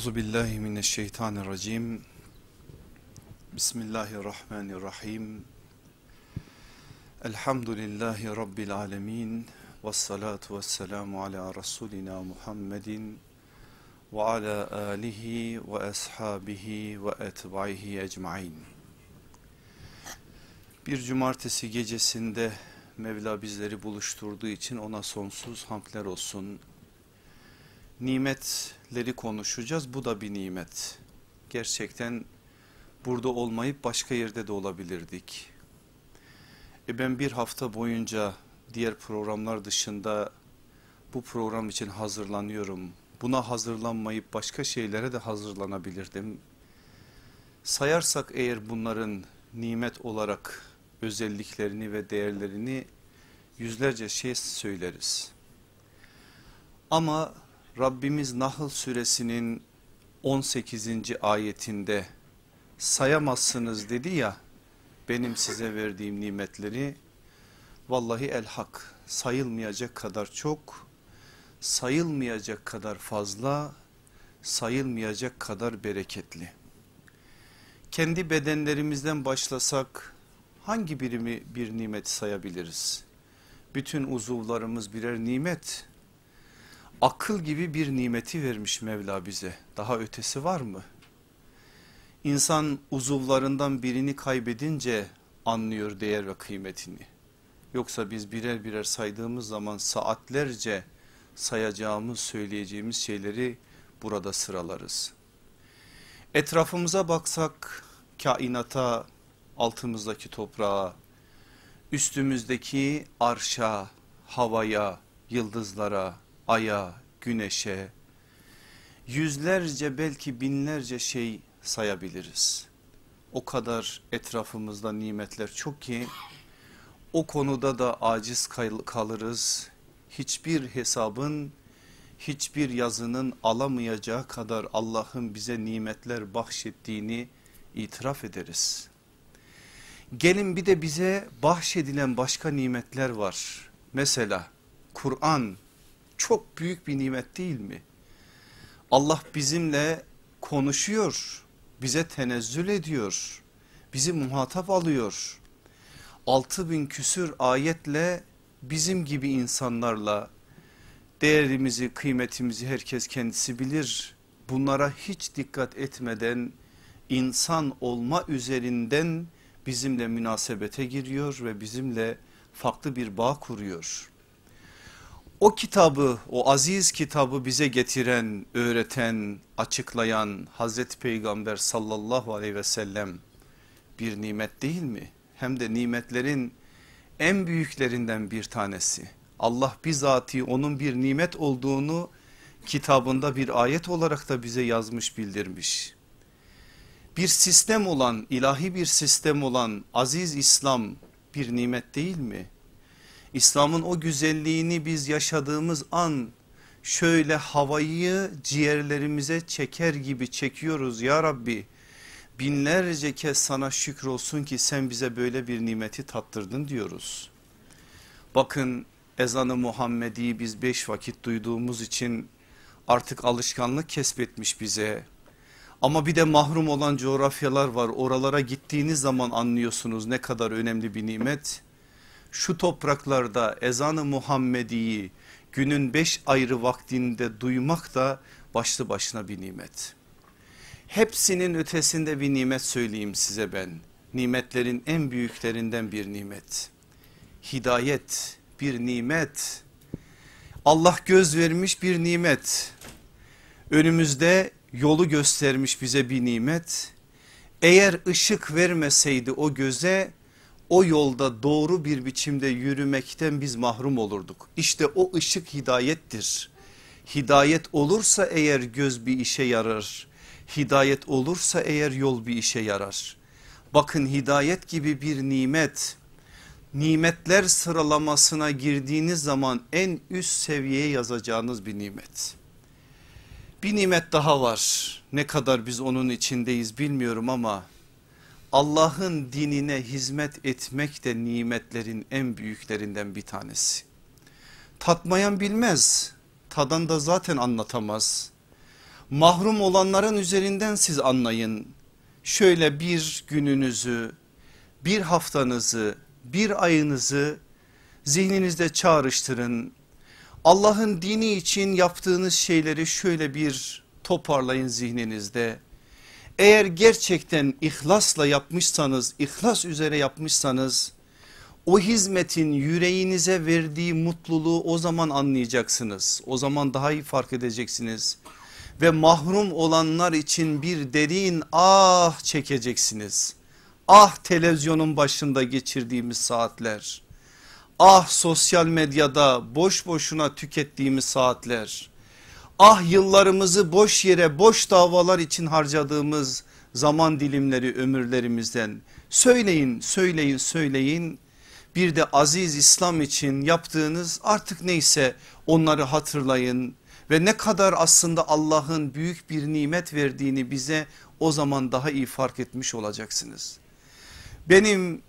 Euzu billahi mineşşeytanirracim. Bismillahirrahmanirrahim. Elhamdülillahi rabbil alamin. Ves salatu vesselamu ala rasulina Muhammedin ve ala alihi ve ashabihi ve etbaihi ecmaîn. Bir cumartesi gecesinde Mevla bizleri buluşturduğu için ona sonsuz hamdler olsun nimetleri konuşacağız. Bu da bir nimet. Gerçekten burada olmayıp başka yerde de olabilirdik. E ben bir hafta boyunca diğer programlar dışında bu program için hazırlanıyorum. Buna hazırlanmayıp başka şeylere de hazırlanabilirdim. Sayarsak eğer bunların nimet olarak özelliklerini ve değerlerini yüzlerce şey söyleriz. Ama Rabbimiz Nahl suresinin 18. ayetinde sayamazsınız dedi ya benim size verdiğim nimetleri vallahi el hak sayılmayacak kadar çok sayılmayacak kadar fazla sayılmayacak kadar bereketli. Kendi bedenlerimizden başlasak hangi birimi bir nimet sayabiliriz? Bütün uzuvlarımız birer nimet akıl gibi bir nimeti vermiş Mevla bize. Daha ötesi var mı? İnsan uzuvlarından birini kaybedince anlıyor değer ve kıymetini. Yoksa biz birer birer saydığımız zaman saatlerce sayacağımız söyleyeceğimiz şeyleri burada sıralarız. Etrafımıza baksak kainata, altımızdaki toprağa, üstümüzdeki arşa, havaya, yıldızlara, aya, güneşe yüzlerce belki binlerce şey sayabiliriz. O kadar etrafımızda nimetler çok ki o konuda da aciz kalırız. Hiçbir hesabın hiçbir yazının alamayacağı kadar Allah'ın bize nimetler bahşettiğini itiraf ederiz. Gelin bir de bize bahşedilen başka nimetler var. Mesela Kur'an çok büyük bir nimet değil mi? Allah bizimle konuşuyor, bize tenezzül ediyor, bizi muhatap alıyor. Altı bin küsür ayetle bizim gibi insanlarla değerimizi, kıymetimizi herkes kendisi bilir. Bunlara hiç dikkat etmeden insan olma üzerinden bizimle münasebete giriyor ve bizimle farklı bir bağ kuruyor o kitabı o aziz kitabı bize getiren öğreten açıklayan Hazreti Peygamber sallallahu aleyhi ve sellem bir nimet değil mi? Hem de nimetlerin en büyüklerinden bir tanesi. Allah bizatihi onun bir nimet olduğunu kitabında bir ayet olarak da bize yazmış bildirmiş. Bir sistem olan ilahi bir sistem olan aziz İslam bir nimet değil mi? İslam'ın o güzelliğini biz yaşadığımız an şöyle havayı ciğerlerimize çeker gibi çekiyoruz ya Rabbi. Binlerce kez sana şükür olsun ki sen bize böyle bir nimeti tattırdın diyoruz. Bakın ezanı Muhammedi biz beş vakit duyduğumuz için artık alışkanlık kesbetmiş bize. Ama bir de mahrum olan coğrafyalar var oralara gittiğiniz zaman anlıyorsunuz ne kadar önemli bir nimet şu topraklarda ezanı Muhammedi'yi günün beş ayrı vaktinde duymak da başlı başına bir nimet. Hepsinin ötesinde bir nimet söyleyeyim size ben. Nimetlerin en büyüklerinden bir nimet. Hidayet bir nimet. Allah göz vermiş bir nimet. Önümüzde yolu göstermiş bize bir nimet. Eğer ışık vermeseydi o göze o yolda doğru bir biçimde yürümekten biz mahrum olurduk. İşte o ışık hidayettir. Hidayet olursa eğer göz bir işe yarar. Hidayet olursa eğer yol bir işe yarar. Bakın hidayet gibi bir nimet nimetler sıralamasına girdiğiniz zaman en üst seviyeye yazacağınız bir nimet. Bir nimet daha var ne kadar biz onun içindeyiz bilmiyorum ama Allah'ın dinine hizmet etmek de nimetlerin en büyüklerinden bir tanesi. Tatmayan bilmez, tadan da zaten anlatamaz. Mahrum olanların üzerinden siz anlayın. Şöyle bir gününüzü, bir haftanızı, bir ayınızı zihninizde çağrıştırın. Allah'ın dini için yaptığınız şeyleri şöyle bir toparlayın zihninizde. Eğer gerçekten ihlasla yapmışsanız, ihlas üzere yapmışsanız o hizmetin yüreğinize verdiği mutluluğu o zaman anlayacaksınız. O zaman daha iyi fark edeceksiniz. Ve mahrum olanlar için bir derin ah çekeceksiniz. Ah televizyonun başında geçirdiğimiz saatler. Ah sosyal medyada boş boşuna tükettiğimiz saatler. Ah yıllarımızı boş yere boş davalar için harcadığımız zaman dilimleri ömürlerimizden. Söyleyin söyleyin söyleyin bir de aziz İslam için yaptığınız artık neyse onları hatırlayın ve ne kadar aslında Allah'ın büyük bir nimet verdiğini bize o zaman daha iyi fark etmiş olacaksınız. Benim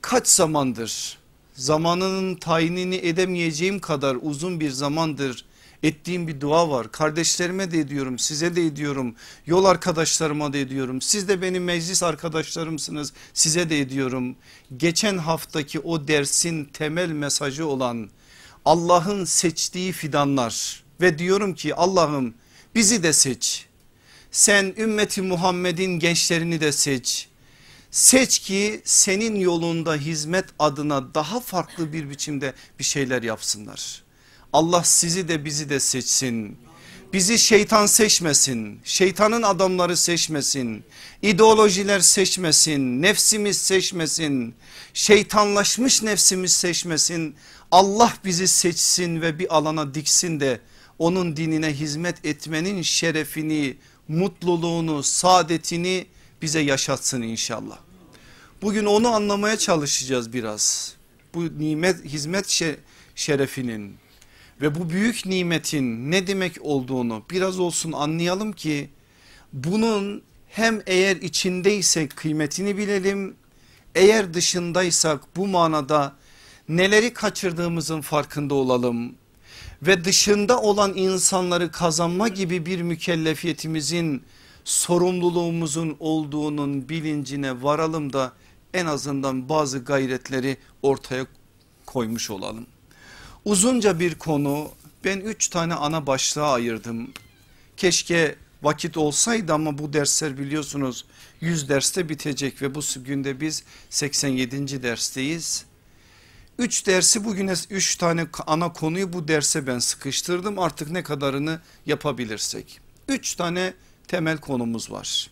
kaç zamandır zamanının tayinini edemeyeceğim kadar uzun bir zamandır ettiğim bir dua var. Kardeşlerime de ediyorum size de ediyorum yol arkadaşlarıma da ediyorum. Siz de benim meclis arkadaşlarımsınız size de ediyorum. Geçen haftaki o dersin temel mesajı olan Allah'ın seçtiği fidanlar ve diyorum ki Allah'ım bizi de seç. Sen ümmeti Muhammed'in gençlerini de seç. Seç ki senin yolunda hizmet adına daha farklı bir biçimde bir şeyler yapsınlar. Allah sizi de bizi de seçsin. Bizi şeytan seçmesin, şeytanın adamları seçmesin, ideolojiler seçmesin, nefsimiz seçmesin, şeytanlaşmış nefsimiz seçmesin. Allah bizi seçsin ve bir alana diksin de onun dinine hizmet etmenin şerefini, mutluluğunu, saadetini bize yaşatsın inşallah. Bugün onu anlamaya çalışacağız biraz. Bu nimet hizmet şerefinin ve bu büyük nimetin ne demek olduğunu biraz olsun anlayalım ki bunun hem eğer içindeysek kıymetini bilelim eğer dışındaysak bu manada neleri kaçırdığımızın farkında olalım ve dışında olan insanları kazanma gibi bir mükellefiyetimizin sorumluluğumuzun olduğunun bilincine varalım da en azından bazı gayretleri ortaya koymuş olalım. Uzunca bir konu ben üç tane ana başlığa ayırdım. Keşke vakit olsaydı ama bu dersler biliyorsunuz 100 derste bitecek ve bu günde biz 87. dersteyiz. Üç dersi bugüne üç tane ana konuyu bu derse ben sıkıştırdım artık ne kadarını yapabilirsek. Üç tane temel konumuz var.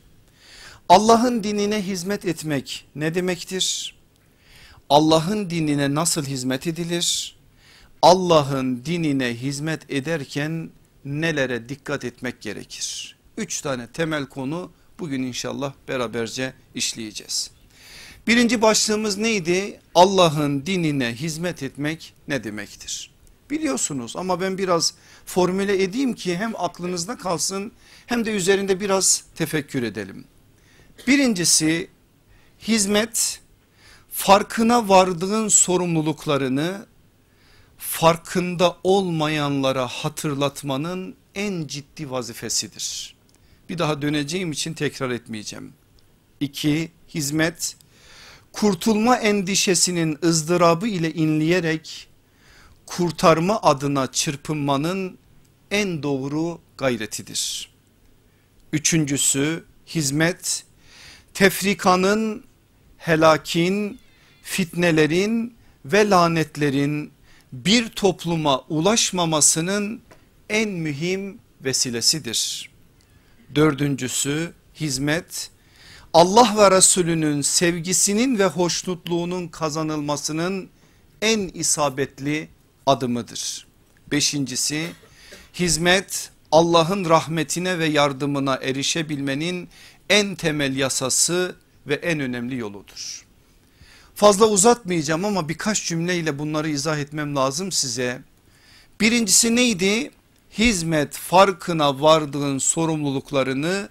Allah'ın dinine hizmet etmek ne demektir? Allah'ın dinine nasıl hizmet edilir? Allah'ın dinine hizmet ederken nelere dikkat etmek gerekir? Üç tane temel konu bugün inşallah beraberce işleyeceğiz. Birinci başlığımız neydi? Allah'ın dinine hizmet etmek ne demektir? Biliyorsunuz ama ben biraz formüle edeyim ki hem aklınızda kalsın hem de üzerinde biraz tefekkür edelim. Birincisi hizmet farkına vardığın sorumluluklarını farkında olmayanlara hatırlatmanın en ciddi vazifesidir. Bir daha döneceğim için tekrar etmeyeceğim. İki, hizmet kurtulma endişesinin ızdırabı ile inleyerek kurtarma adına çırpınmanın en doğru gayretidir. Üçüncüsü hizmet tefrikanın, helakin, fitnelerin ve lanetlerin bir topluma ulaşmamasının en mühim vesilesidir. Dördüncüsü hizmet Allah ve Resulünün sevgisinin ve hoşnutluğunun kazanılmasının en isabetli adımıdır. Beşincisi hizmet Allah'ın rahmetine ve yardımına erişebilmenin en temel yasası ve en önemli yoludur. Fazla uzatmayacağım ama birkaç cümleyle bunları izah etmem lazım size. Birincisi neydi? Hizmet farkına vardığın sorumluluklarını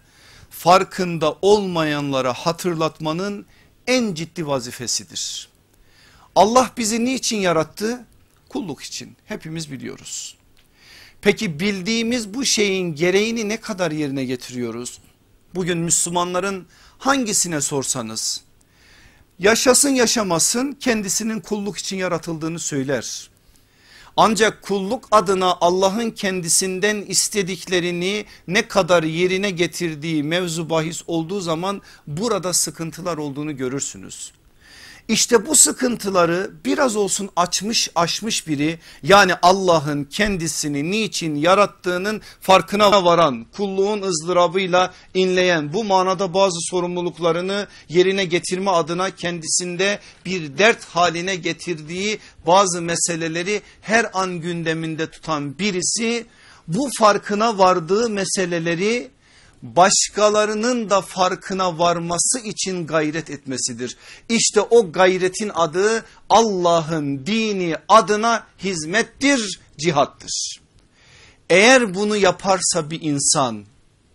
farkında olmayanlara hatırlatmanın en ciddi vazifesidir. Allah bizi niçin yarattı? Kulluk için hepimiz biliyoruz. Peki bildiğimiz bu şeyin gereğini ne kadar yerine getiriyoruz? Bugün Müslümanların hangisine sorsanız yaşasın yaşamasın kendisinin kulluk için yaratıldığını söyler. Ancak kulluk adına Allah'ın kendisinden istediklerini ne kadar yerine getirdiği mevzu bahis olduğu zaman burada sıkıntılar olduğunu görürsünüz. İşte bu sıkıntıları biraz olsun açmış aşmış biri yani Allah'ın kendisini niçin yarattığının farkına varan kulluğun ızdırabıyla inleyen bu manada bazı sorumluluklarını yerine getirme adına kendisinde bir dert haline getirdiği bazı meseleleri her an gündeminde tutan birisi bu farkına vardığı meseleleri başkalarının da farkına varması için gayret etmesidir. İşte o gayretin adı Allah'ın dini adına hizmettir, cihattır. Eğer bunu yaparsa bir insan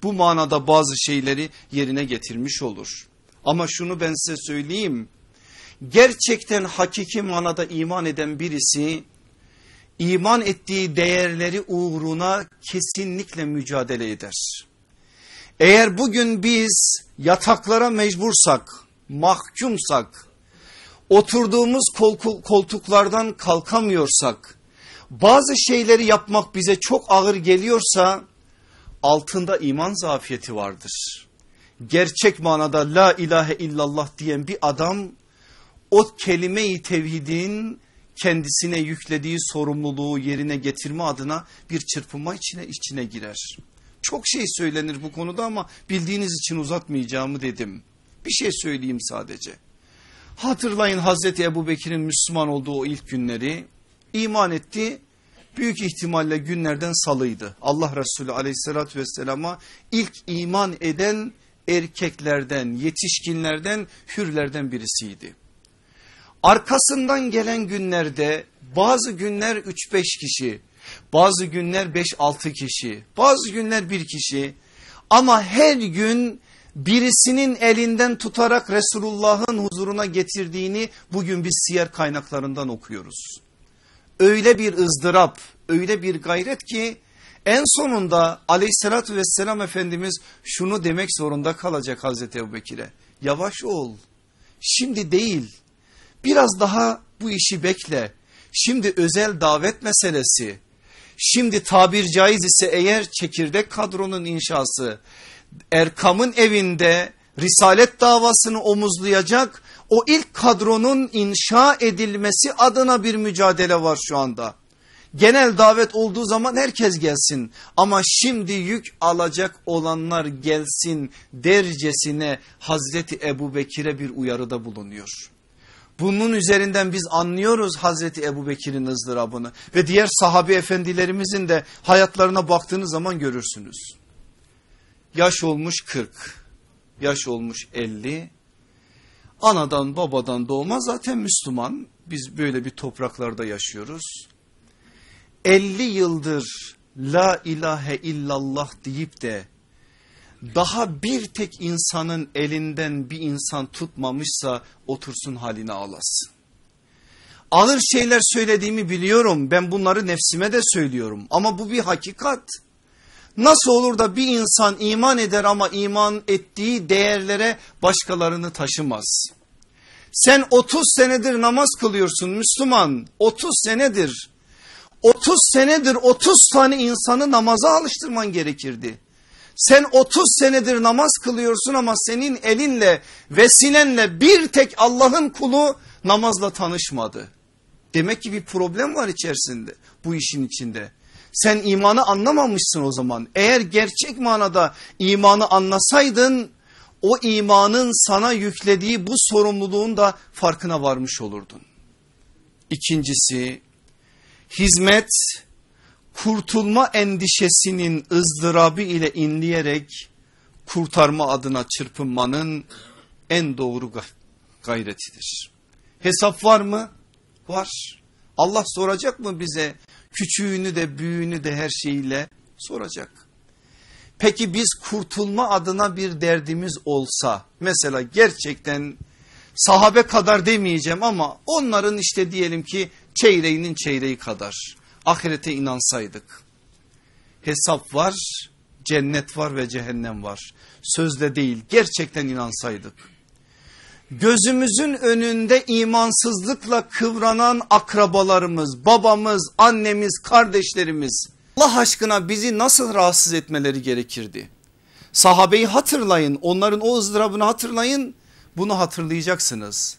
bu manada bazı şeyleri yerine getirmiş olur. Ama şunu ben size söyleyeyim. Gerçekten hakiki manada iman eden birisi iman ettiği değerleri uğruna kesinlikle mücadele eder. Eğer bugün biz yataklara mecbursak, mahkumsak, oturduğumuz koltuklardan kalkamıyorsak, bazı şeyleri yapmak bize çok ağır geliyorsa altında iman zafiyeti vardır. Gerçek manada la ilahe illallah diyen bir adam o kelime-i tevhidin kendisine yüklediği sorumluluğu yerine getirme adına bir çırpınma içine içine girer. Çok şey söylenir bu konuda ama bildiğiniz için uzatmayacağımı dedim. Bir şey söyleyeyim sadece. Hatırlayın Hazreti Ebu Bekir'in Müslüman olduğu o ilk günleri iman etti. Büyük ihtimalle günlerden salıydı. Allah Resulü aleyhissalatü vesselama ilk iman eden erkeklerden, yetişkinlerden, hürlerden birisiydi. Arkasından gelen günlerde bazı günler 3-5 kişi bazı günler 5-6 kişi, bazı günler bir kişi ama her gün birisinin elinden tutarak Resulullah'ın huzuruna getirdiğini bugün biz siyer kaynaklarından okuyoruz. Öyle bir ızdırap, öyle bir gayret ki en sonunda aleyhissalatü vesselam Efendimiz şunu demek zorunda kalacak Hazreti Ebubekir'e. Yavaş ol, şimdi değil biraz daha bu işi bekle. Şimdi özel davet meselesi Şimdi tabir caiz ise eğer çekirdek kadronun inşası Erkam'ın evinde risalet davasını omuzlayacak o ilk kadronun inşa edilmesi adına bir mücadele var şu anda. Genel davet olduğu zaman herkes gelsin ama şimdi yük alacak olanlar gelsin dercesine Hazreti Ebu Bekir'e bir uyarıda bulunuyor. Bunun üzerinden biz anlıyoruz Hazreti Ebu Bekir'in ızdırabını ve diğer sahabi efendilerimizin de hayatlarına baktığınız zaman görürsünüz. Yaş olmuş 40, yaş olmuş 50, anadan babadan doğma zaten Müslüman. Biz böyle bir topraklarda yaşıyoruz. 50 yıldır la ilahe illallah deyip de daha bir tek insanın elinden bir insan tutmamışsa otursun haline ağlasın. Ağır şeyler söylediğimi biliyorum ben bunları nefsime de söylüyorum ama bu bir hakikat. Nasıl olur da bir insan iman eder ama iman ettiği değerlere başkalarını taşımaz. Sen 30 senedir namaz kılıyorsun Müslüman 30 senedir 30 senedir 30 tane insanı namaza alıştırman gerekirdi. Sen 30 senedir namaz kılıyorsun ama senin elinle vesilenle bir tek Allah'ın kulu namazla tanışmadı. Demek ki bir problem var içerisinde bu işin içinde. Sen imanı anlamamışsın o zaman. Eğer gerçek manada imanı anlasaydın o imanın sana yüklediği bu sorumluluğun da farkına varmış olurdun. İkincisi hizmet kurtulma endişesinin ızdırabı ile inleyerek kurtarma adına çırpınmanın en doğru gayretidir. Hesap var mı? Var. Allah soracak mı bize küçüğünü de büyüğünü de her şeyiyle soracak. Peki biz kurtulma adına bir derdimiz olsa mesela gerçekten sahabe kadar demeyeceğim ama onların işte diyelim ki çeyreğinin çeyreği kadar ahirete inansaydık. hesap var, cennet var ve cehennem var. Sözde değil gerçekten inansaydık. Gözümüzün önünde imansızlıkla kıvranan akrabalarımız, babamız, annemiz, kardeşlerimiz Allah aşkına bizi nasıl rahatsız etmeleri gerekirdi? Sahabeyi hatırlayın onların o ızdırabını hatırlayın bunu hatırlayacaksınız.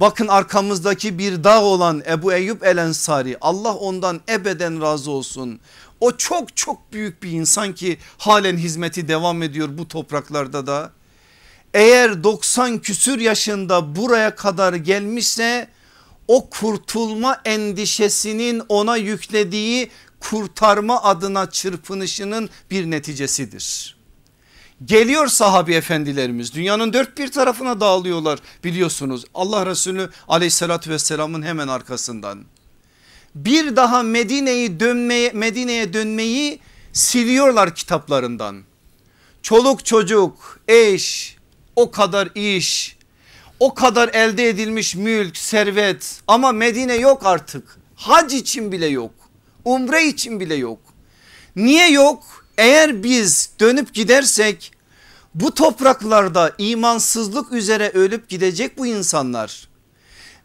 Bakın arkamızdaki bir dağ olan Ebu Eyyub El Ensari Allah ondan ebeden razı olsun. O çok çok büyük bir insan ki halen hizmeti devam ediyor bu topraklarda da. Eğer 90 küsür yaşında buraya kadar gelmişse o kurtulma endişesinin ona yüklediği kurtarma adına çırpınışının bir neticesidir. Geliyor sahabi efendilerimiz dünyanın dört bir tarafına dağılıyorlar biliyorsunuz Allah Resulü aleyhissalatü vesselamın hemen arkasından. Bir daha Medine'yi dönmeye Medine'ye dönmeyi siliyorlar kitaplarından. Çoluk çocuk, eş, o kadar iş, o kadar elde edilmiş mülk, servet ama Medine yok artık. Hac için bile yok. Umre için bile yok. Niye yok? Eğer biz dönüp gidersek bu topraklarda imansızlık üzere ölüp gidecek bu insanlar.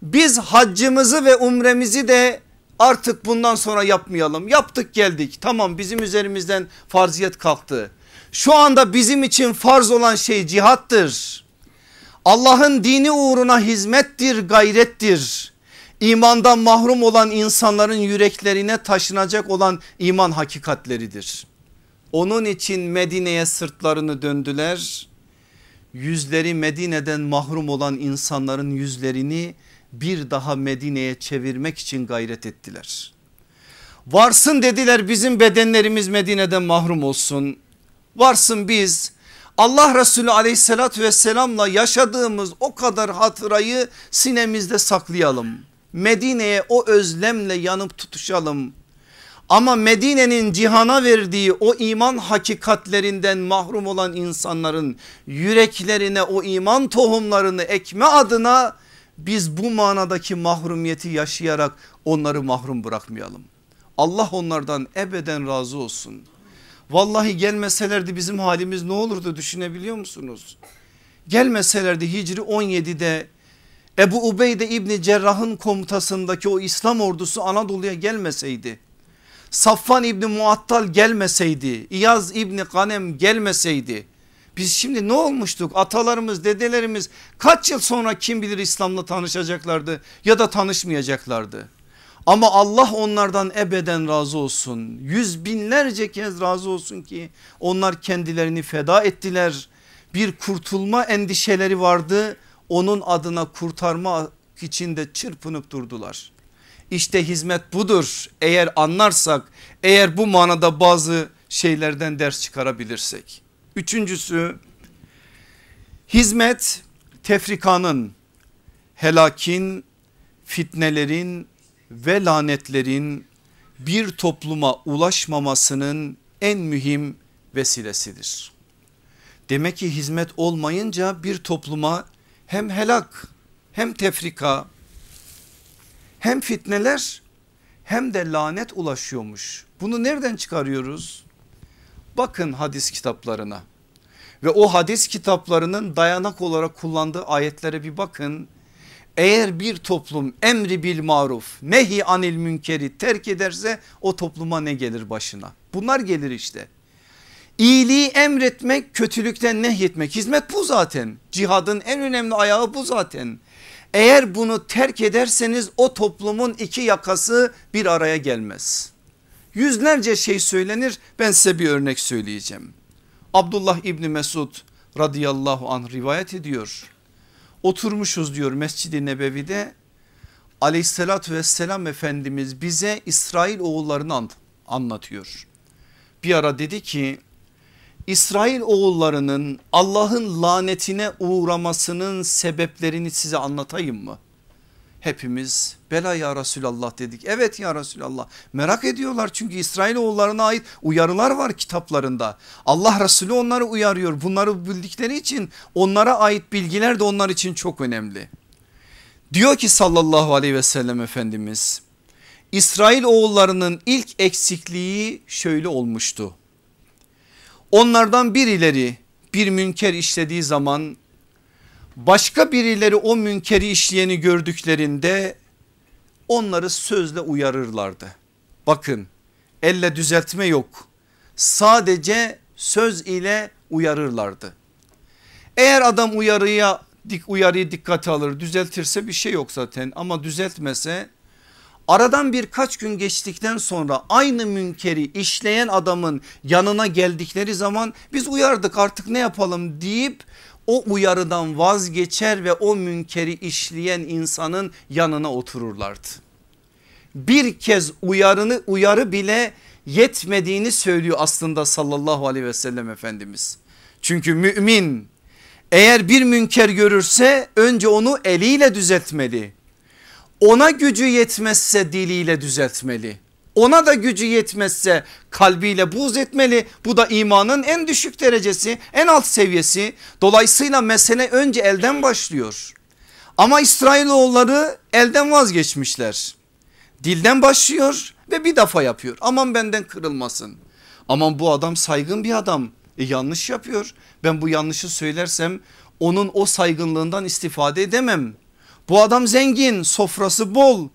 Biz haccımızı ve umremizi de artık bundan sonra yapmayalım. Yaptık geldik tamam bizim üzerimizden farziyet kalktı. Şu anda bizim için farz olan şey cihattır. Allah'ın dini uğruna hizmettir, gayrettir. İmandan mahrum olan insanların yüreklerine taşınacak olan iman hakikatleridir. Onun için Medine'ye sırtlarını döndüler. Yüzleri Medine'den mahrum olan insanların yüzlerini bir daha Medine'ye çevirmek için gayret ettiler. Varsın dediler bizim bedenlerimiz Medine'den mahrum olsun. Varsın biz Allah Resulü aleyhissalatü vesselamla yaşadığımız o kadar hatırayı sinemizde saklayalım. Medine'ye o özlemle yanıp tutuşalım. Ama Medine'nin cihana verdiği o iman hakikatlerinden mahrum olan insanların yüreklerine o iman tohumlarını ekme adına biz bu manadaki mahrumiyeti yaşayarak onları mahrum bırakmayalım. Allah onlardan ebeden razı olsun. Vallahi gelmeselerdi bizim halimiz ne olurdu düşünebiliyor musunuz? Gelmeselerdi Hicri 17'de Ebu Ubeyde İbni Cerrah'ın komutasındaki o İslam ordusu Anadolu'ya gelmeseydi Safvan İbni Muattal gelmeseydi İyaz İbni Kanem gelmeseydi biz şimdi ne olmuştuk atalarımız dedelerimiz kaç yıl sonra kim bilir İslam'la tanışacaklardı ya da tanışmayacaklardı. Ama Allah onlardan ebeden razı olsun. Yüz binlerce kez razı olsun ki onlar kendilerini feda ettiler. Bir kurtulma endişeleri vardı. Onun adına kurtarma içinde çırpınıp durdular. İşte hizmet budur. Eğer anlarsak, eğer bu manada bazı şeylerden ders çıkarabilirsek. Üçüncüsü hizmet tefrikanın, helakin, fitnelerin ve lanetlerin bir topluma ulaşmamasının en mühim vesilesidir. Demek ki hizmet olmayınca bir topluma hem helak hem tefrika hem fitneler hem de lanet ulaşıyormuş. Bunu nereden çıkarıyoruz? Bakın hadis kitaplarına ve o hadis kitaplarının dayanak olarak kullandığı ayetlere bir bakın. Eğer bir toplum emri bil maruf nehi anil münkeri terk ederse o topluma ne gelir başına? Bunlar gelir işte. İyiliği emretmek kötülükten nehyetmek hizmet bu zaten. Cihadın en önemli ayağı bu zaten. Eğer bunu terk ederseniz o toplumun iki yakası bir araya gelmez. Yüzlerce şey söylenir ben size bir örnek söyleyeceğim. Abdullah İbni Mesud radıyallahu anh rivayet ediyor. Oturmuşuz diyor Mescid-i Nebevi'de aleyhissalatü vesselam Efendimiz bize İsrail oğullarını anlatıyor. Bir ara dedi ki İsrail oğullarının Allah'ın lanetine uğramasının sebeplerini size anlatayım mı? Hepimiz bela ya Resulallah dedik. Evet ya Resulallah merak ediyorlar çünkü İsrail oğullarına ait uyarılar var kitaplarında. Allah Resulü onları uyarıyor. Bunları bildikleri için onlara ait bilgiler de onlar için çok önemli. Diyor ki sallallahu aleyhi ve sellem Efendimiz İsrail oğullarının ilk eksikliği şöyle olmuştu. Onlardan birileri bir münker işlediği zaman başka birileri o münkeri işleyeni gördüklerinde onları sözle uyarırlardı. Bakın elle düzeltme yok sadece söz ile uyarırlardı. Eğer adam uyarıya uyarıyı dikkate alır düzeltirse bir şey yok zaten ama düzeltmese aradan birkaç gün geçtikten sonra aynı münkeri işleyen adamın yanına geldikleri zaman biz uyardık artık ne yapalım deyip o uyarıdan vazgeçer ve o münkeri işleyen insanın yanına otururlardı. Bir kez uyarını uyarı bile yetmediğini söylüyor aslında sallallahu aleyhi ve sellem Efendimiz. Çünkü mümin eğer bir münker görürse önce onu eliyle düzeltmeli. Ona gücü yetmezse diliyle düzeltmeli. Ona da gücü yetmezse kalbiyle buz etmeli. Bu da imanın en düşük derecesi en alt seviyesi. Dolayısıyla mesele önce elden başlıyor. Ama İsrailoğulları elden vazgeçmişler. Dilden başlıyor ve bir defa yapıyor. Aman benden kırılmasın. Aman bu adam saygın bir adam. E yanlış yapıyor. Ben bu yanlışı söylersem onun o saygınlığından istifade edemem. Bu adam zengin, sofrası bol.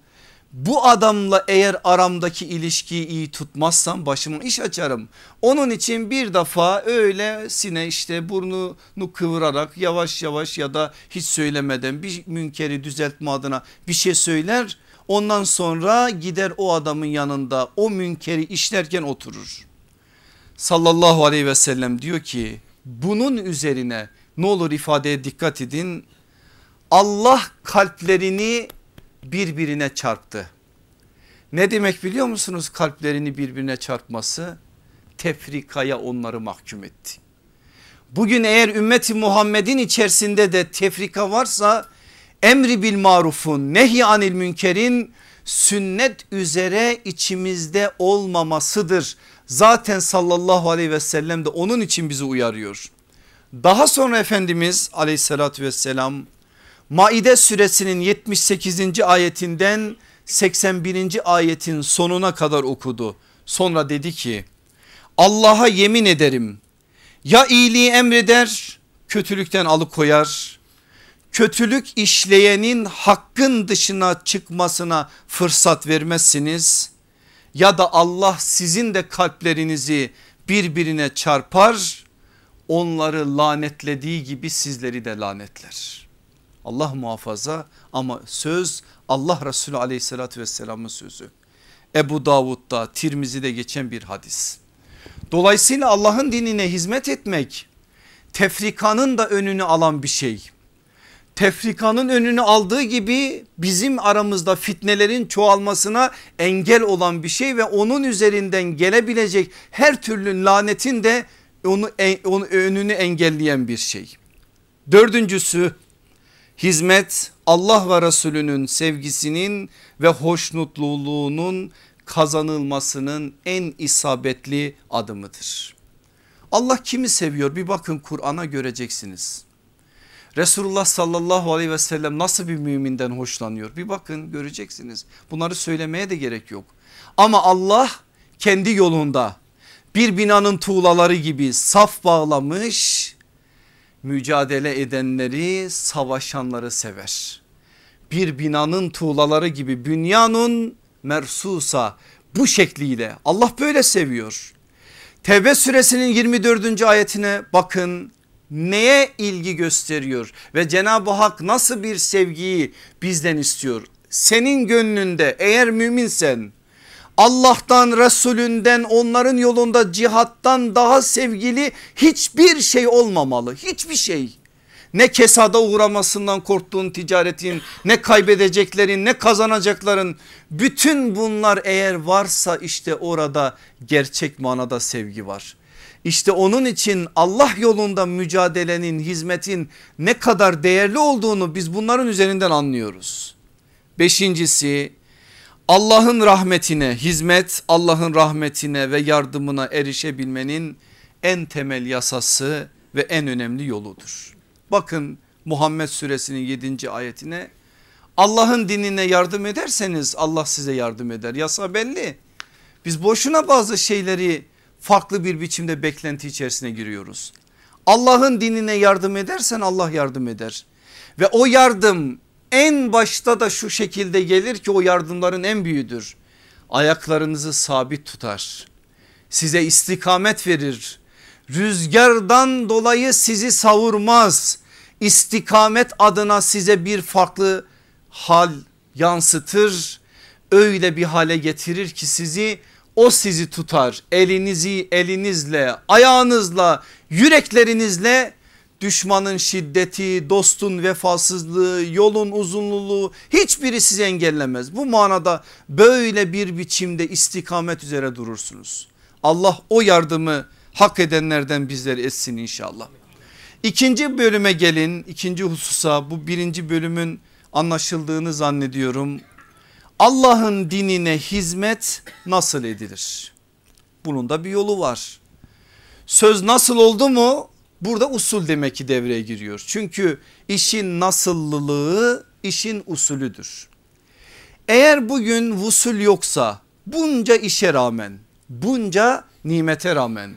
Bu adamla eğer aramdaki ilişkiyi iyi tutmazsam başıma iş açarım. Onun için bir defa öyle sine işte burnunu kıvırarak yavaş yavaş ya da hiç söylemeden bir münkeri düzeltme adına bir şey söyler. Ondan sonra gider o adamın yanında o münkeri işlerken oturur. Sallallahu aleyhi ve sellem diyor ki bunun üzerine ne olur ifadeye dikkat edin. Allah kalplerini birbirine çarptı. Ne demek biliyor musunuz kalplerini birbirine çarpması? Tefrikaya onları mahkum etti. Bugün eğer ümmeti Muhammed'in içerisinde de tefrika varsa emri bil marufun nehy anil münkerin sünnet üzere içimizde olmamasıdır. Zaten sallallahu aleyhi ve sellem de onun için bizi uyarıyor. Daha sonra Efendimiz aleyhissalatü vesselam Maide suresinin 78. ayetinden 81. ayetin sonuna kadar okudu. Sonra dedi ki Allah'a yemin ederim ya iyiliği emreder kötülükten alıkoyar kötülük işleyenin hakkın dışına çıkmasına fırsat vermezsiniz ya da Allah sizin de kalplerinizi birbirine çarpar onları lanetlediği gibi sizleri de lanetler. Allah muhafaza ama söz Allah Resulü aleyhissalatü vesselamın sözü. Ebu Davud'da Tirmizi'de geçen bir hadis. Dolayısıyla Allah'ın dinine hizmet etmek tefrikanın da önünü alan bir şey. Tefrikanın önünü aldığı gibi bizim aramızda fitnelerin çoğalmasına engel olan bir şey ve onun üzerinden gelebilecek her türlü lanetin de onu, onu önünü engelleyen bir şey. Dördüncüsü hizmet Allah ve Resulünün sevgisinin ve hoşnutluluğunun kazanılmasının en isabetli adımıdır. Allah kimi seviyor bir bakın Kur'an'a göreceksiniz. Resulullah sallallahu aleyhi ve sellem nasıl bir müminden hoşlanıyor bir bakın göreceksiniz. Bunları söylemeye de gerek yok. Ama Allah kendi yolunda bir binanın tuğlaları gibi saf bağlamış mücadele edenleri savaşanları sever. Bir binanın tuğlaları gibi bünyanun mersusa bu şekliyle Allah böyle seviyor. Tevbe suresinin 24. ayetine bakın neye ilgi gösteriyor ve Cenab-ı Hak nasıl bir sevgiyi bizden istiyor. Senin gönlünde eğer müminsen Allah'tan Resulünden onların yolunda cihattan daha sevgili hiçbir şey olmamalı hiçbir şey. Ne kesada uğramasından korktuğun ticaretin ne kaybedeceklerin ne kazanacakların bütün bunlar eğer varsa işte orada gerçek manada sevgi var. İşte onun için Allah yolunda mücadelenin hizmetin ne kadar değerli olduğunu biz bunların üzerinden anlıyoruz. Beşincisi Allah'ın rahmetine hizmet Allah'ın rahmetine ve yardımına erişebilmenin en temel yasası ve en önemli yoludur. Bakın Muhammed suresinin 7. ayetine Allah'ın dinine yardım ederseniz Allah size yardım eder. Yasa belli. Biz boşuna bazı şeyleri farklı bir biçimde beklenti içerisine giriyoruz. Allah'ın dinine yardım edersen Allah yardım eder. Ve o yardım en başta da şu şekilde gelir ki o yardımların en büyüğüdür. Ayaklarınızı sabit tutar. Size istikamet verir. Rüzgardan dolayı sizi savurmaz. İstikamet adına size bir farklı hal yansıtır. Öyle bir hale getirir ki sizi o sizi tutar. Elinizi elinizle, ayağınızla, yüreklerinizle düşmanın şiddeti, dostun vefasızlığı, yolun uzunluğu hiçbiri sizi engellemez. Bu manada böyle bir biçimde istikamet üzere durursunuz. Allah o yardımı hak edenlerden bizleri etsin inşallah. İkinci bölüme gelin ikinci hususa bu birinci bölümün anlaşıldığını zannediyorum. Allah'ın dinine hizmet nasıl edilir? Bunun da bir yolu var. Söz nasıl oldu mu burada usul demek ki devreye giriyor. Çünkü işin nasıllılığı işin usulüdür. Eğer bugün usul yoksa bunca işe rağmen bunca nimete rağmen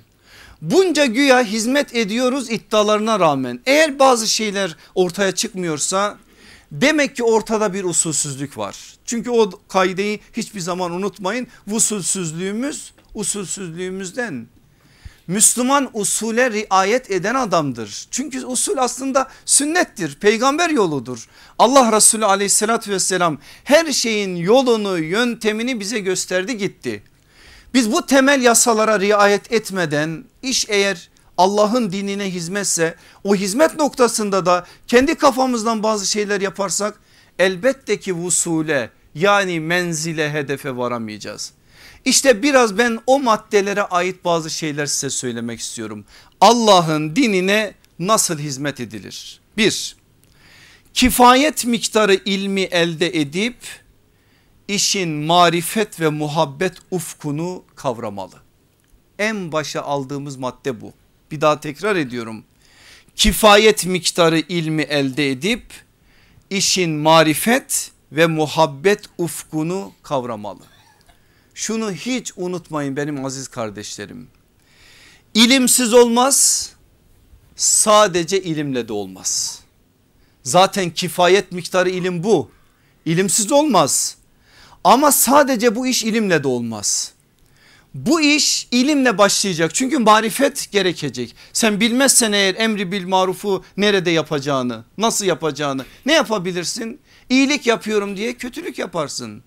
bunca güya hizmet ediyoruz iddialarına rağmen eğer bazı şeyler ortaya çıkmıyorsa demek ki ortada bir usulsüzlük var. Çünkü o kaideyi hiçbir zaman unutmayın usulsüzlüğümüz usulsüzlüğümüzden Müslüman usule riayet eden adamdır. Çünkü usul aslında sünnettir peygamber yoludur. Allah Resulü aleyhissalatü vesselam her şeyin yolunu yöntemini bize gösterdi gitti. Biz bu temel yasalara riayet etmeden iş eğer Allah'ın dinine hizmetse o hizmet noktasında da kendi kafamızdan bazı şeyler yaparsak elbette ki vusule yani menzile hedefe varamayacağız. İşte biraz ben o maddelere ait bazı şeyler size söylemek istiyorum. Allah'ın dinine nasıl hizmet edilir? Bir, kifayet miktarı ilmi elde edip işin marifet ve muhabbet ufkunu kavramalı. En başa aldığımız madde bu. Bir daha tekrar ediyorum. Kifayet miktarı ilmi elde edip işin marifet ve muhabbet ufkunu kavramalı. Şunu hiç unutmayın benim aziz kardeşlerim. İlimsiz olmaz sadece ilimle de olmaz. Zaten kifayet miktarı ilim bu. İlimsiz olmaz. Ama sadece bu iş ilimle de olmaz. Bu iş ilimle başlayacak çünkü marifet gerekecek. Sen bilmezsen eğer emri bil marufu nerede yapacağını nasıl yapacağını ne yapabilirsin? İyilik yapıyorum diye kötülük yaparsın.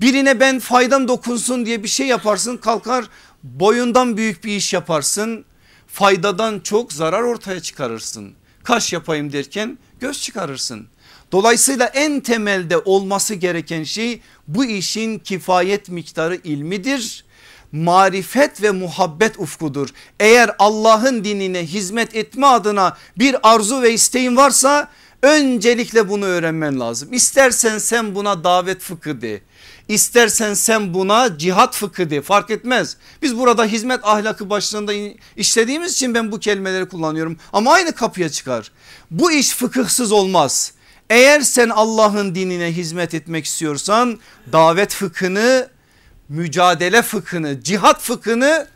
Birine ben faydam dokunsun diye bir şey yaparsın kalkar boyundan büyük bir iş yaparsın. Faydadan çok zarar ortaya çıkarırsın. Kaş yapayım derken göz çıkarırsın. Dolayısıyla en temelde olması gereken şey bu işin kifayet miktarı ilmidir. Marifet ve muhabbet ufkudur. Eğer Allah'ın dinine hizmet etme adına bir arzu ve isteğin varsa öncelikle bunu öğrenmen lazım. İstersen sen buna davet fıkı de. İstersen sen buna cihat fıkı de fark etmez. Biz burada hizmet ahlakı başlığında işlediğimiz için ben bu kelimeleri kullanıyorum. Ama aynı kapıya çıkar. Bu iş fıkıhsız olmaz. Eğer sen Allah'ın dinine hizmet etmek istiyorsan davet fıkhını, mücadele fıkhını, cihat fıkhını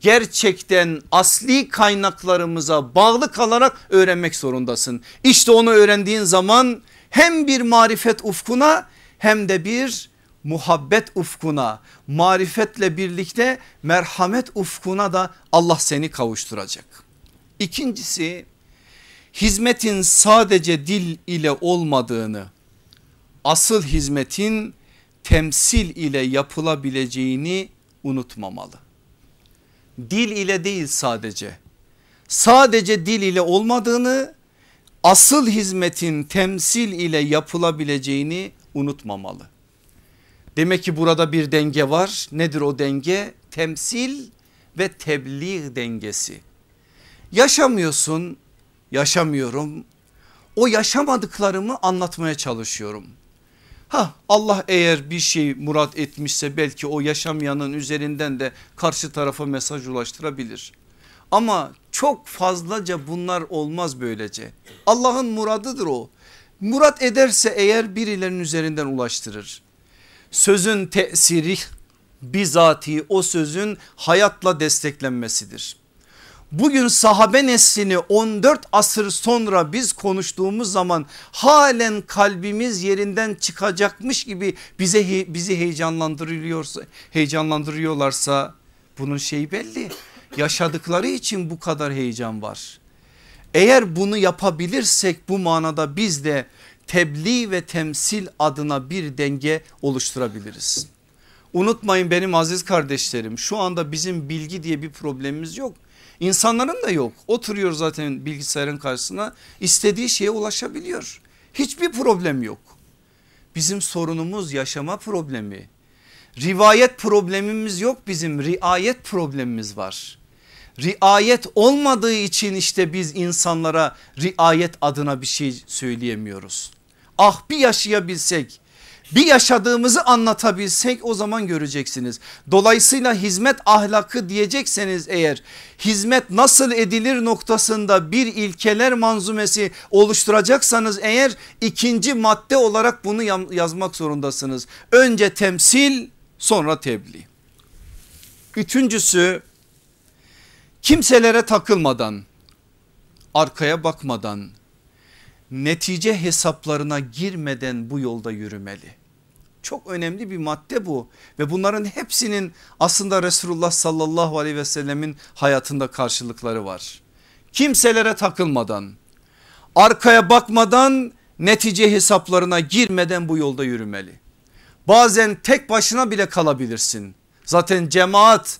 gerçekten asli kaynaklarımıza bağlı kalarak öğrenmek zorundasın. İşte onu öğrendiğin zaman hem bir marifet ufkuna hem de bir muhabbet ufkuna marifetle birlikte merhamet ufkuna da Allah seni kavuşturacak. İkincisi hizmetin sadece dil ile olmadığını asıl hizmetin temsil ile yapılabileceğini unutmamalı. Dil ile değil sadece sadece dil ile olmadığını asıl hizmetin temsil ile yapılabileceğini unutmamalı. Demek ki burada bir denge var. Nedir o denge? Temsil ve tebliğ dengesi. Yaşamıyorsun yaşamıyorum. O yaşamadıklarımı anlatmaya çalışıyorum. Ha Allah eğer bir şey murat etmişse belki o yaşamayanın üzerinden de karşı tarafa mesaj ulaştırabilir. Ama çok fazlaca bunlar olmaz böylece. Allah'ın muradıdır o. murat ederse eğer birilerinin üzerinden ulaştırır. Sözün tesiri bizatihi o sözün hayatla desteklenmesidir. Bugün sahabe neslini 14 asır sonra biz konuştuğumuz zaman halen kalbimiz yerinden çıkacakmış gibi bize bizi heyecanlandırıyorsa heyecanlandırıyorlarsa bunun şeyi belli. Yaşadıkları için bu kadar heyecan var. Eğer bunu yapabilirsek bu manada biz de tebliğ ve temsil adına bir denge oluşturabiliriz. Unutmayın benim aziz kardeşlerim şu anda bizim bilgi diye bir problemimiz yok. İnsanların da yok. Oturuyor zaten bilgisayarın karşısına istediği şeye ulaşabiliyor. Hiçbir problem yok. Bizim sorunumuz yaşama problemi. Rivayet problemimiz yok bizim riayet problemimiz var. Riayet olmadığı için işte biz insanlara riayet adına bir şey söyleyemiyoruz. Ah bir yaşayabilsek bir yaşadığımızı anlatabilsek o zaman göreceksiniz. Dolayısıyla hizmet ahlakı diyecekseniz eğer hizmet nasıl edilir noktasında bir ilkeler manzumesi oluşturacaksanız eğer ikinci madde olarak bunu yazmak zorundasınız. Önce temsil sonra tebliğ. Üçüncüsü kimselere takılmadan arkaya bakmadan netice hesaplarına girmeden bu yolda yürümeli. Çok önemli bir madde bu ve bunların hepsinin aslında Resulullah sallallahu aleyhi ve sellemin hayatında karşılıkları var. Kimselere takılmadan arkaya bakmadan netice hesaplarına girmeden bu yolda yürümeli. Bazen tek başına bile kalabilirsin. Zaten cemaat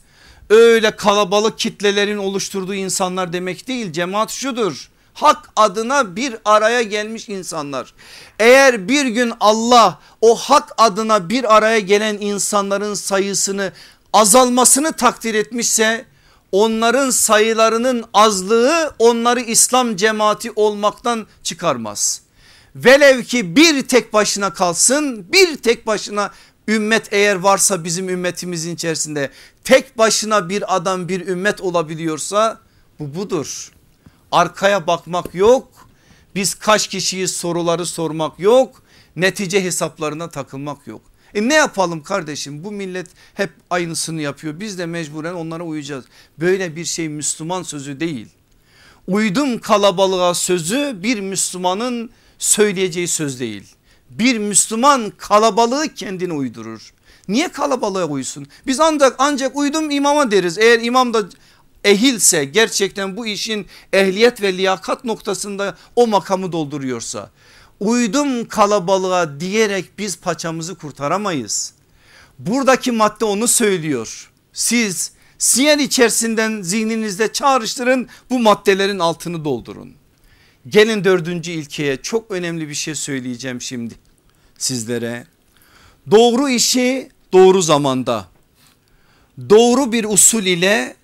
öyle kalabalık kitlelerin oluşturduğu insanlar demek değil. Cemaat şudur hak adına bir araya gelmiş insanlar. Eğer bir gün Allah o hak adına bir araya gelen insanların sayısını azalmasını takdir etmişse onların sayılarının azlığı onları İslam cemaati olmaktan çıkarmaz. Velev ki bir tek başına kalsın bir tek başına ümmet eğer varsa bizim ümmetimizin içerisinde tek başına bir adam bir ümmet olabiliyorsa bu budur. Arkaya bakmak yok. Biz kaç kişiyi soruları sormak yok. Netice hesaplarına takılmak yok. E ne yapalım kardeşim bu millet hep aynısını yapıyor. Biz de mecburen onlara uyacağız. Böyle bir şey Müslüman sözü değil. Uydum kalabalığa sözü bir Müslümanın söyleyeceği söz değil. Bir Müslüman kalabalığı kendine uydurur. Niye kalabalığa uysun? Biz ancak ancak uydum imama deriz. Eğer imam da ehilse gerçekten bu işin ehliyet ve liyakat noktasında o makamı dolduruyorsa uydum kalabalığa diyerek biz paçamızı kurtaramayız. Buradaki madde onu söylüyor. Siz siyer içerisinden zihninizde çağrıştırın bu maddelerin altını doldurun. Gelin dördüncü ilkeye çok önemli bir şey söyleyeceğim şimdi sizlere. Doğru işi doğru zamanda doğru bir usul ile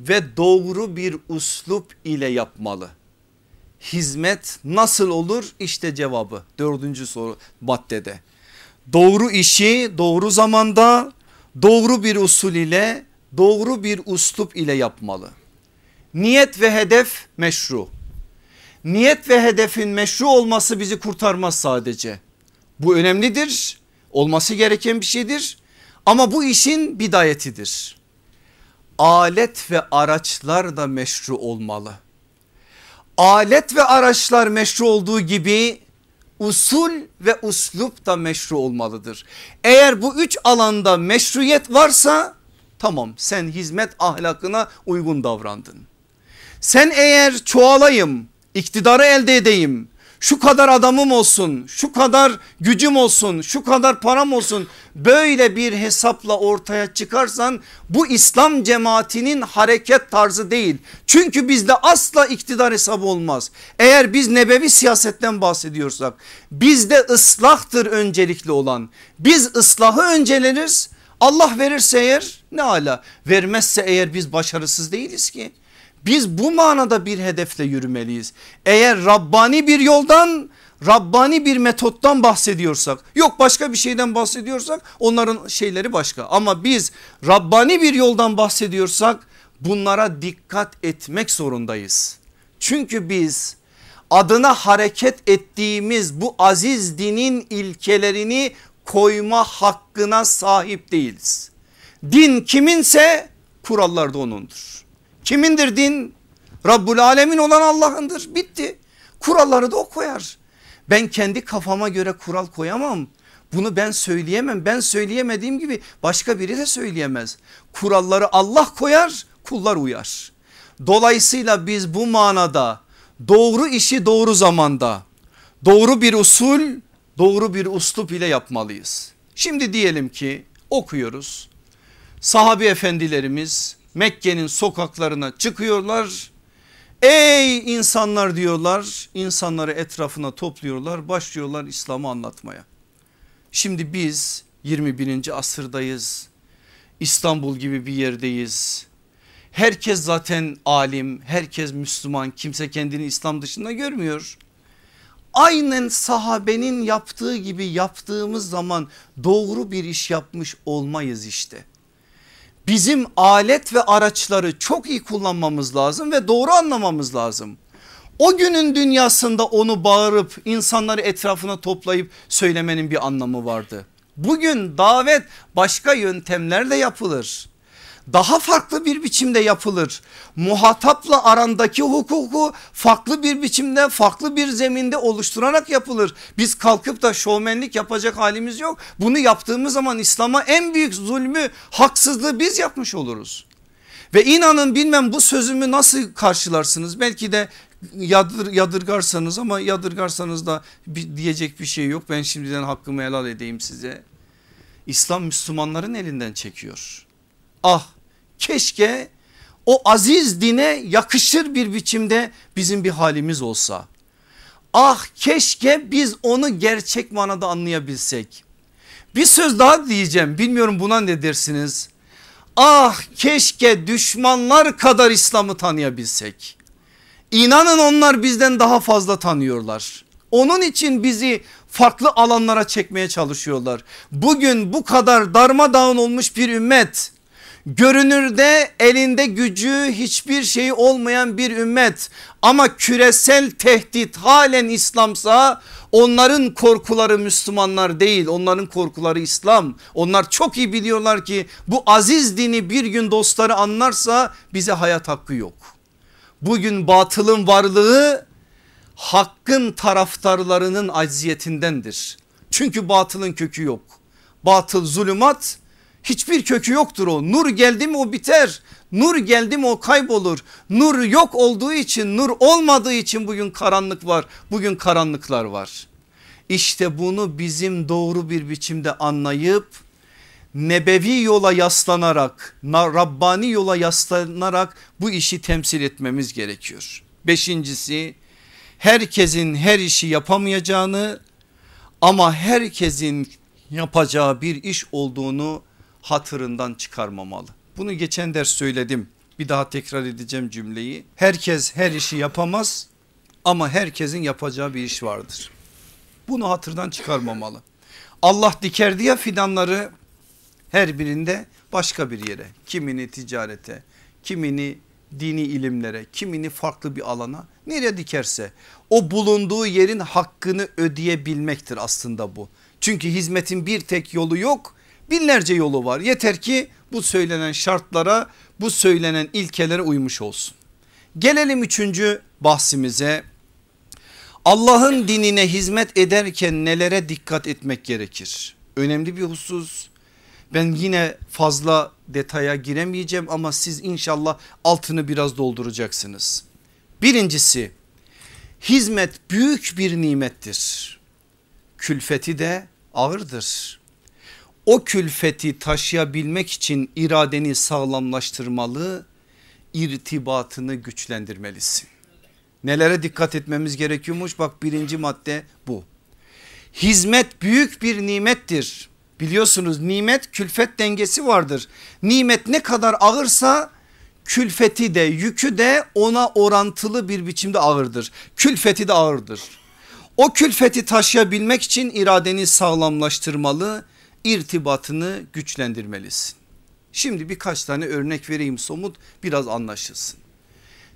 ve doğru bir uslup ile yapmalı. Hizmet nasıl olur? İşte cevabı dördüncü soru maddede. Doğru işi doğru zamanda doğru bir usul ile doğru bir uslup ile yapmalı. Niyet ve hedef meşru. Niyet ve hedefin meşru olması bizi kurtarmaz sadece. Bu önemlidir olması gereken bir şeydir ama bu işin bidayetidir alet ve araçlar da meşru olmalı. Alet ve araçlar meşru olduğu gibi usul ve uslup da meşru olmalıdır. Eğer bu üç alanda meşruiyet varsa tamam sen hizmet ahlakına uygun davrandın. Sen eğer çoğalayım, iktidarı elde edeyim, şu kadar adamım olsun, şu kadar gücüm olsun, şu kadar param olsun böyle bir hesapla ortaya çıkarsan bu İslam cemaatinin hareket tarzı değil. Çünkü bizde asla iktidar hesabı olmaz. Eğer biz nebevi siyasetten bahsediyorsak bizde ıslahtır öncelikli olan. Biz ıslahı önceleriz. Allah verirse eğer ne ala vermezse eğer biz başarısız değiliz ki. Biz bu manada bir hedefle yürümeliyiz. Eğer Rabbani bir yoldan Rabbani bir metottan bahsediyorsak yok başka bir şeyden bahsediyorsak onların şeyleri başka. Ama biz Rabbani bir yoldan bahsediyorsak bunlara dikkat etmek zorundayız. Çünkü biz adına hareket ettiğimiz bu aziz dinin ilkelerini koyma hakkına sahip değiliz. Din kiminse kurallar da onundur. Kimindir din? Rabbul Alemin olan Allah'ındır bitti. Kuralları da o koyar. Ben kendi kafama göre kural koyamam. Bunu ben söyleyemem. Ben söyleyemediğim gibi başka biri de söyleyemez. Kuralları Allah koyar, kullar uyar. Dolayısıyla biz bu manada doğru işi doğru zamanda, doğru bir usul, doğru bir uslup ile yapmalıyız. Şimdi diyelim ki okuyoruz. Sahabi efendilerimiz Mekke'nin sokaklarına çıkıyorlar. Ey insanlar diyorlar insanları etrafına topluyorlar başlıyorlar İslam'ı anlatmaya. Şimdi biz 21. asırdayız İstanbul gibi bir yerdeyiz. Herkes zaten alim herkes Müslüman kimse kendini İslam dışında görmüyor. Aynen sahabenin yaptığı gibi yaptığımız zaman doğru bir iş yapmış olmayız işte bizim alet ve araçları çok iyi kullanmamız lazım ve doğru anlamamız lazım. O günün dünyasında onu bağırıp insanları etrafına toplayıp söylemenin bir anlamı vardı. Bugün davet başka yöntemlerle yapılır daha farklı bir biçimde yapılır. Muhatapla arandaki hukuku farklı bir biçimde farklı bir zeminde oluşturarak yapılır. Biz kalkıp da şovmenlik yapacak halimiz yok. Bunu yaptığımız zaman İslam'a en büyük zulmü haksızlığı biz yapmış oluruz. Ve inanın bilmem bu sözümü nasıl karşılarsınız belki de yadır, yadırgarsanız ama yadırgarsanız da bir, diyecek bir şey yok. Ben şimdiden hakkımı helal edeyim size. İslam Müslümanların elinden çekiyor. Ah keşke o aziz dine yakışır bir biçimde bizim bir halimiz olsa. Ah keşke biz onu gerçek manada anlayabilsek. Bir söz daha diyeceğim bilmiyorum buna ne dersiniz? Ah keşke düşmanlar kadar İslam'ı tanıyabilsek. İnanın onlar bizden daha fazla tanıyorlar. Onun için bizi farklı alanlara çekmeye çalışıyorlar. Bugün bu kadar darmadağın olmuş bir ümmet görünürde elinde gücü hiçbir şey olmayan bir ümmet ama küresel tehdit halen İslamsa onların korkuları Müslümanlar değil onların korkuları İslam. Onlar çok iyi biliyorlar ki bu aziz dini bir gün dostları anlarsa bize hayat hakkı yok. Bugün batılın varlığı hakkın taraftarlarının acziyetindendir. Çünkü batılın kökü yok. Batıl zulümat Hiçbir kökü yoktur o. Nur geldi mi o biter. Nur geldi mi o kaybolur. Nur yok olduğu için nur olmadığı için bugün karanlık var. Bugün karanlıklar var. İşte bunu bizim doğru bir biçimde anlayıp nebevi yola yaslanarak Rabbani yola yaslanarak bu işi temsil etmemiz gerekiyor. Beşincisi herkesin her işi yapamayacağını ama herkesin yapacağı bir iş olduğunu hatırından çıkarmamalı. Bunu geçen ders söyledim. Bir daha tekrar edeceğim cümleyi. Herkes her işi yapamaz ama herkesin yapacağı bir iş vardır. Bunu hatırdan çıkarmamalı. Allah dikerdi ya fidanları her birinde başka bir yere. Kimini ticarete, kimini dini ilimlere, kimini farklı bir alana nereye dikerse o bulunduğu yerin hakkını ödeyebilmektir aslında bu. Çünkü hizmetin bir tek yolu yok binlerce yolu var. Yeter ki bu söylenen şartlara bu söylenen ilkelere uymuş olsun. Gelelim üçüncü bahsimize. Allah'ın dinine hizmet ederken nelere dikkat etmek gerekir? Önemli bir husus. Ben yine fazla detaya giremeyeceğim ama siz inşallah altını biraz dolduracaksınız. Birincisi hizmet büyük bir nimettir. Külfeti de ağırdır o külfeti taşıyabilmek için iradeni sağlamlaştırmalı, irtibatını güçlendirmelisin. Nelere dikkat etmemiz gerekiyormuş? Bak birinci madde bu. Hizmet büyük bir nimettir. Biliyorsunuz nimet külfet dengesi vardır. Nimet ne kadar ağırsa külfeti de yükü de ona orantılı bir biçimde ağırdır. Külfeti de ağırdır. O külfeti taşıyabilmek için iradeni sağlamlaştırmalı, irtibatını güçlendirmelisin. Şimdi birkaç tane örnek vereyim somut biraz anlaşılsın.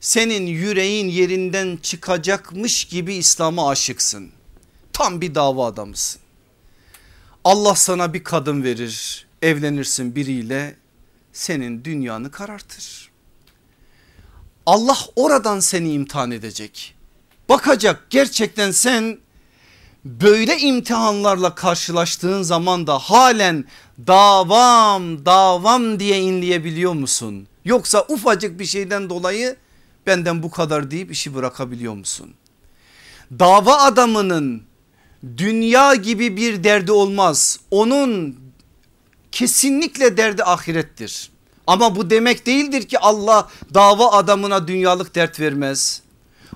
senin yüreğin yerinden çıkacakmış gibi İslam'a aşıksın. Tam bir dava adamısın. Allah sana bir kadın verir evlenirsin biriyle senin dünyanı karartır. Allah oradan seni imtihan edecek. Bakacak gerçekten sen böyle imtihanlarla karşılaştığın zaman da halen davam davam diye inleyebiliyor musun? Yoksa ufacık bir şeyden dolayı benden bu kadar deyip işi bırakabiliyor musun? Dava adamının dünya gibi bir derdi olmaz. Onun kesinlikle derdi ahirettir. Ama bu demek değildir ki Allah dava adamına dünyalık dert vermez.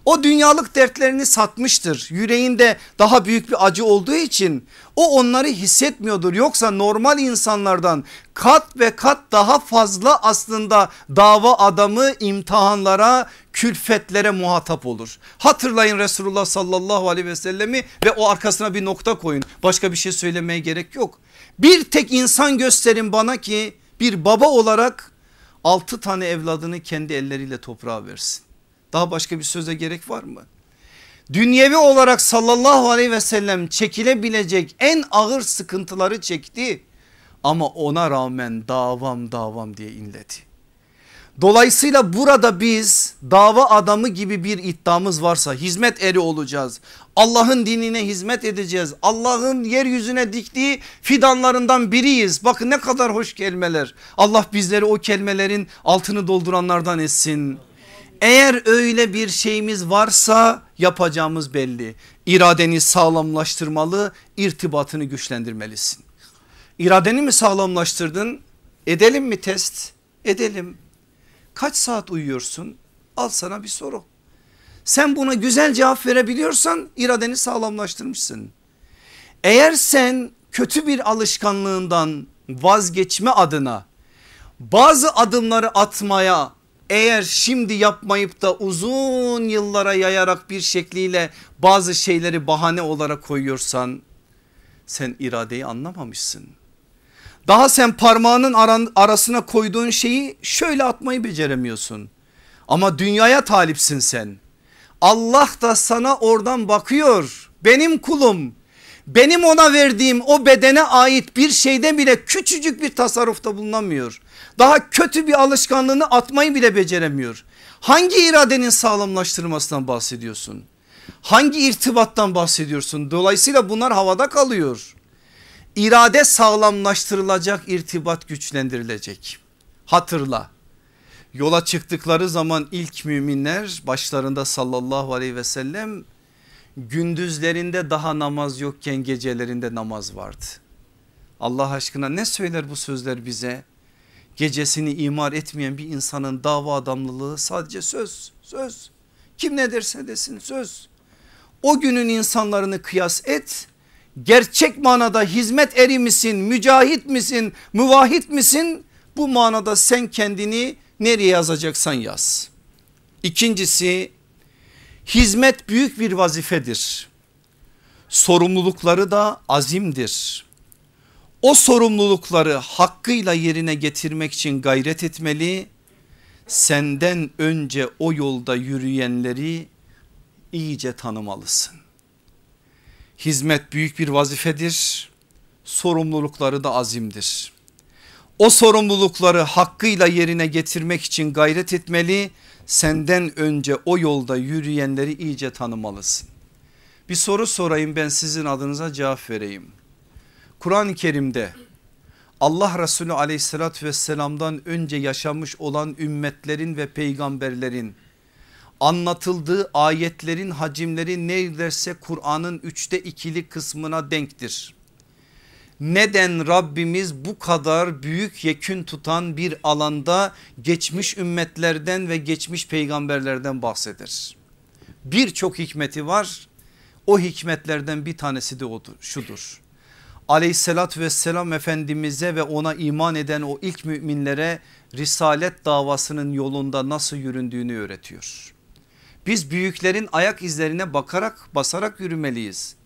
O dünyalık dertlerini satmıştır. Yüreğinde daha büyük bir acı olduğu için o onları hissetmiyordur. Yoksa normal insanlardan kat ve kat daha fazla aslında dava adamı imtihanlara, külfetlere muhatap olur. Hatırlayın Resulullah sallallahu aleyhi ve sellemi ve o arkasına bir nokta koyun. Başka bir şey söylemeye gerek yok. Bir tek insan gösterin bana ki bir baba olarak altı tane evladını kendi elleriyle toprağa versin. Daha başka bir söze gerek var mı? Dünyevi olarak sallallahu aleyhi ve sellem çekilebilecek en ağır sıkıntıları çekti. Ama ona rağmen davam davam diye inledi. Dolayısıyla burada biz dava adamı gibi bir iddiamız varsa hizmet eri olacağız. Allah'ın dinine hizmet edeceğiz. Allah'ın yeryüzüne diktiği fidanlarından biriyiz. Bakın ne kadar hoş kelimeler. Allah bizleri o kelimelerin altını dolduranlardan etsin. Eğer öyle bir şeyimiz varsa yapacağımız belli. İradeni sağlamlaştırmalı, irtibatını güçlendirmelisin. İradeni mi sağlamlaştırdın? Edelim mi test? Edelim. Kaç saat uyuyorsun? Al sana bir soru. Sen buna güzel cevap verebiliyorsan iradeni sağlamlaştırmışsın. Eğer sen kötü bir alışkanlığından vazgeçme adına bazı adımları atmaya eğer şimdi yapmayıp da uzun yıllara yayarak bir şekliyle bazı şeyleri bahane olarak koyuyorsan sen iradeyi anlamamışsın. Daha sen parmağının arasına koyduğun şeyi şöyle atmayı beceremiyorsun. Ama dünyaya talipsin sen. Allah da sana oradan bakıyor. Benim kulum benim ona verdiğim o bedene ait bir şeyden bile küçücük bir tasarrufta bulunamıyor. Daha kötü bir alışkanlığını atmayı bile beceremiyor. Hangi iradenin sağlamlaştırmasından bahsediyorsun? Hangi irtibattan bahsediyorsun? Dolayısıyla bunlar havada kalıyor. İrade sağlamlaştırılacak, irtibat güçlendirilecek. Hatırla. Yola çıktıkları zaman ilk müminler başlarında sallallahu aleyhi ve sellem gündüzlerinde daha namaz yokken gecelerinde namaz vardı. Allah aşkına ne söyler bu sözler bize? Gecesini imar etmeyen bir insanın dava adamlılığı sadece söz, söz. Kim ne derse desin söz. O günün insanlarını kıyas et. Gerçek manada hizmet eri misin, mücahit misin, müvahit misin? Bu manada sen kendini nereye yazacaksan yaz. İkincisi Hizmet büyük bir vazifedir. Sorumlulukları da azimdir. O sorumlulukları hakkıyla yerine getirmek için gayret etmeli. Senden önce o yolda yürüyenleri iyice tanımalısın. Hizmet büyük bir vazifedir. Sorumlulukları da azimdir. O sorumlulukları hakkıyla yerine getirmek için gayret etmeli senden önce o yolda yürüyenleri iyice tanımalısın. Bir soru sorayım ben sizin adınıza cevap vereyim. Kur'an-ı Kerim'de Allah Resulü aleyhissalatü vesselamdan önce yaşamış olan ümmetlerin ve peygamberlerin anlatıldığı ayetlerin hacimleri neredeyse Kur'an'ın üçte ikili kısmına denktir neden Rabbimiz bu kadar büyük yekün tutan bir alanda geçmiş ümmetlerden ve geçmiş peygamberlerden bahseder. Birçok hikmeti var o hikmetlerden bir tanesi de odur, şudur. Aleyhissalatü vesselam Efendimiz'e ve ona iman eden o ilk müminlere risalet davasının yolunda nasıl yüründüğünü öğretiyor. Biz büyüklerin ayak izlerine bakarak basarak yürümeliyiz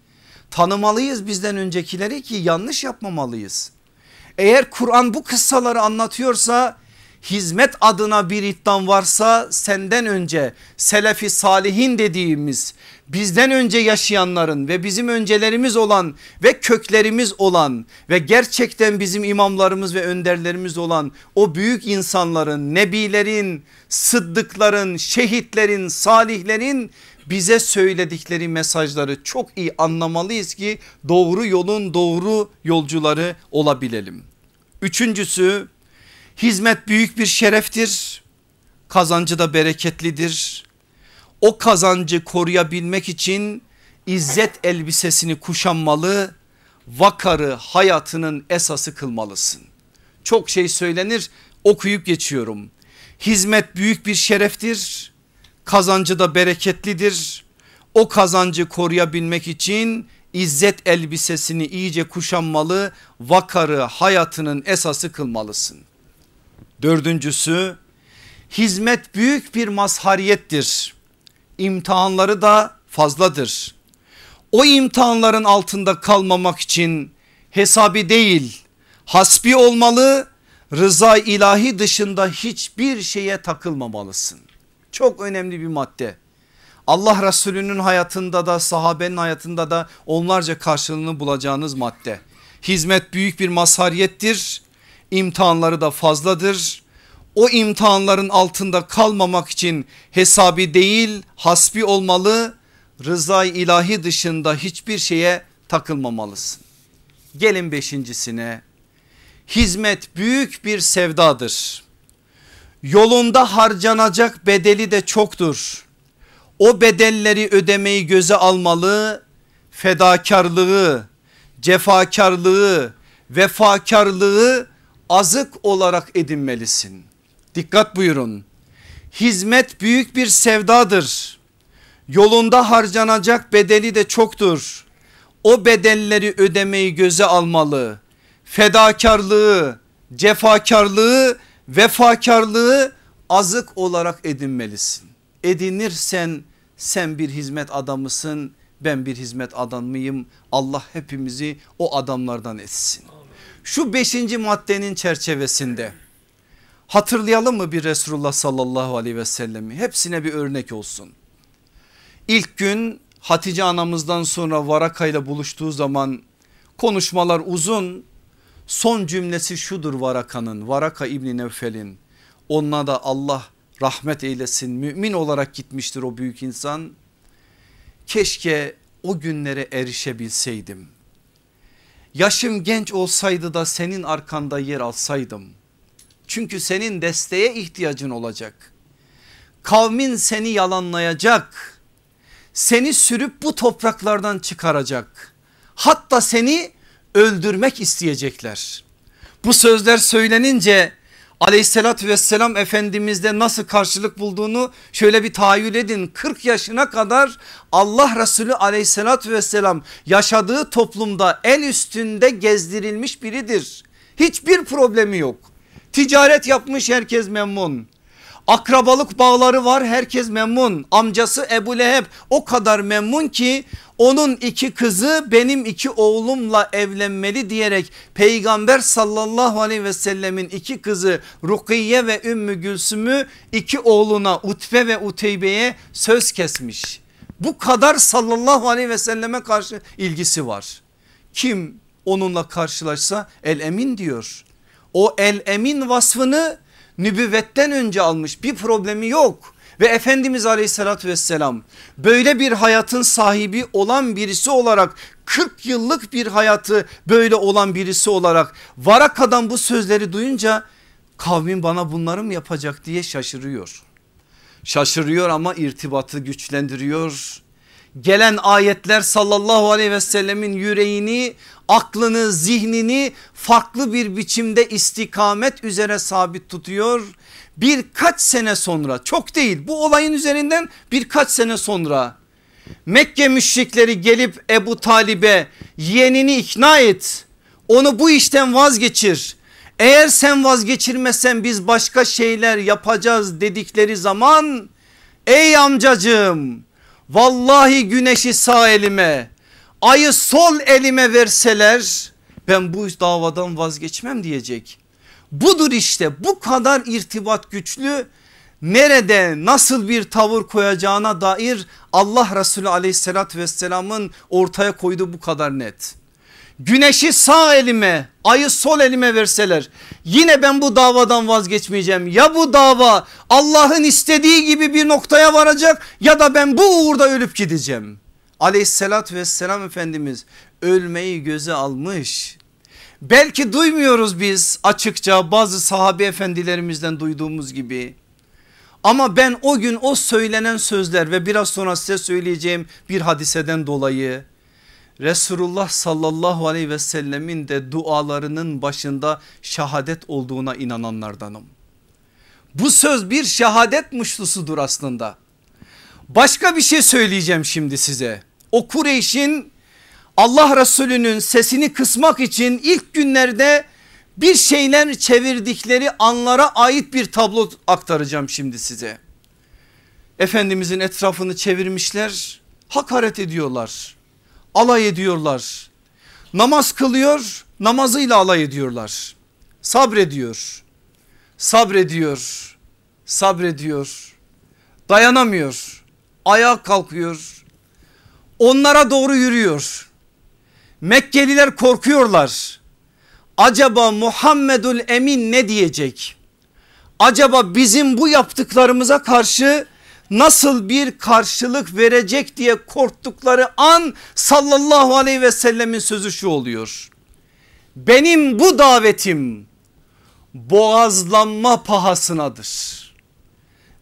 tanımalıyız bizden öncekileri ki yanlış yapmamalıyız. Eğer Kur'an bu kıssaları anlatıyorsa hizmet adına bir iddian varsa senden önce selefi salihin dediğimiz bizden önce yaşayanların ve bizim öncelerimiz olan ve köklerimiz olan ve gerçekten bizim imamlarımız ve önderlerimiz olan o büyük insanların, nebilerin, sıddıkların, şehitlerin, salihlerin bize söyledikleri mesajları çok iyi anlamalıyız ki doğru yolun doğru yolcuları olabilelim. Üçüncüsü hizmet büyük bir şereftir. Kazancı da bereketlidir. O kazancı koruyabilmek için izzet elbisesini kuşanmalı, vakarı hayatının esası kılmalısın. Çok şey söylenir okuyup geçiyorum. Hizmet büyük bir şereftir. Kazancı da bereketlidir. O kazancı koruyabilmek için izzet elbisesini iyice kuşanmalı, vakarı hayatının esası kılmalısın. Dördüncüsü hizmet büyük bir mazhariyettir. İmtihanları da fazladır. O imtihanların altında kalmamak için hesabi değil hasbi olmalı rıza ilahi dışında hiçbir şeye takılmamalısın. Çok önemli bir madde. Allah Resulü'nün hayatında da sahabenin hayatında da onlarca karşılığını bulacağınız madde. Hizmet büyük bir mazhariyettir. İmtihanları da fazladır. O imtihanların altında kalmamak için hesabi değil hasbi olmalı. Rıza ilahi dışında hiçbir şeye takılmamalısın. Gelin beşincisine hizmet büyük bir sevdadır. Yolunda harcanacak bedeli de çoktur. O bedelleri ödemeyi göze almalı, fedakarlığı, cefakarlığı, vefakarlığı azık olarak edinmelisin. Dikkat buyurun. Hizmet büyük bir sevdadır. Yolunda harcanacak bedeli de çoktur. O bedelleri ödemeyi göze almalı. Fedakarlığı, cefakarlığı, vefakarlığı azık olarak edinmelisin. Edinirsen sen bir hizmet adamısın ben bir hizmet adamıyım Allah hepimizi o adamlardan etsin. Şu beşinci maddenin çerçevesinde hatırlayalım mı bir Resulullah sallallahu aleyhi ve sellemi hepsine bir örnek olsun. İlk gün Hatice anamızdan sonra Varaka ile buluştuğu zaman konuşmalar uzun son cümlesi şudur Varaka'nın Varaka İbni Nevfel'in onunla da Allah rahmet eylesin mümin olarak gitmiştir o büyük insan. Keşke o günlere erişebilseydim. Yaşım genç olsaydı da senin arkanda yer alsaydım. Çünkü senin desteğe ihtiyacın olacak. Kavmin seni yalanlayacak. Seni sürüp bu topraklardan çıkaracak. Hatta seni öldürmek isteyecekler. Bu sözler söylenince aleyhissalatü vesselam efendimizde nasıl karşılık bulduğunu şöyle bir tahayyül edin. 40 yaşına kadar Allah Resulü aleyhissalatü vesselam yaşadığı toplumda el üstünde gezdirilmiş biridir. Hiçbir problemi yok. Ticaret yapmış herkes memnun. Akrabalık bağları var herkes memnun. Amcası Ebu Leheb o kadar memnun ki onun iki kızı benim iki oğlumla evlenmeli diyerek peygamber sallallahu aleyhi ve sellemin iki kızı Rukiye ve Ümmü Gülsüm'ü iki oğluna Utbe ve Uteybe'ye söz kesmiş. Bu kadar sallallahu aleyhi ve selleme karşı ilgisi var. Kim onunla karşılaşsa el emin diyor. O el emin vasfını nübüvvetten önce almış bir problemi yok. Ve Efendimiz aleyhissalatü vesselam böyle bir hayatın sahibi olan birisi olarak 40 yıllık bir hayatı böyle olan birisi olarak Varaka'dan bu sözleri duyunca kavmin bana bunları mı yapacak diye şaşırıyor. Şaşırıyor ama irtibatı güçlendiriyor. Gelen ayetler sallallahu aleyhi ve sellemin yüreğini aklını zihnini farklı bir biçimde istikamet üzere sabit tutuyor. Birkaç sene sonra çok değil bu olayın üzerinden birkaç sene sonra Mekke müşrikleri gelip Ebu Talib'e yeğenini ikna et. Onu bu işten vazgeçir. Eğer sen vazgeçirmezsen biz başka şeyler yapacağız dedikleri zaman ey amcacığım vallahi güneşi sağ elime ayı sol elime verseler ben bu davadan vazgeçmem diyecek. Budur işte bu kadar irtibat güçlü nerede nasıl bir tavır koyacağına dair Allah Resulü aleyhissalatü vesselamın ortaya koyduğu bu kadar net. Güneşi sağ elime ayı sol elime verseler yine ben bu davadan vazgeçmeyeceğim. Ya bu dava Allah'ın istediği gibi bir noktaya varacak ya da ben bu uğurda ölüp gideceğim. Aleyhissalatü vesselam Efendimiz ölmeyi göze almış. Belki duymuyoruz biz açıkça bazı sahabe efendilerimizden duyduğumuz gibi. Ama ben o gün o söylenen sözler ve biraz sonra size söyleyeceğim bir hadiseden dolayı Resulullah sallallahu aleyhi ve sellemin de dualarının başında şehadet olduğuna inananlardanım. Bu söz bir şehadet muşlusudur aslında. Başka bir şey söyleyeceğim şimdi size. O Kureyş'in Allah Resulü'nün sesini kısmak için ilk günlerde bir şeyler çevirdikleri anlara ait bir tablo aktaracağım şimdi size. Efendimizin etrafını çevirmişler hakaret ediyorlar alay ediyorlar. Namaz kılıyor namazıyla alay ediyorlar. Sabrediyor sabrediyor sabrediyor dayanamıyor ayağa kalkıyor onlara doğru yürüyor. Mekkeliler korkuyorlar. Acaba Muhammedül Emin ne diyecek? Acaba bizim bu yaptıklarımıza karşı nasıl bir karşılık verecek diye korktukları an sallallahu aleyhi ve sellemin sözü şu oluyor. Benim bu davetim boğazlanma pahasınadır.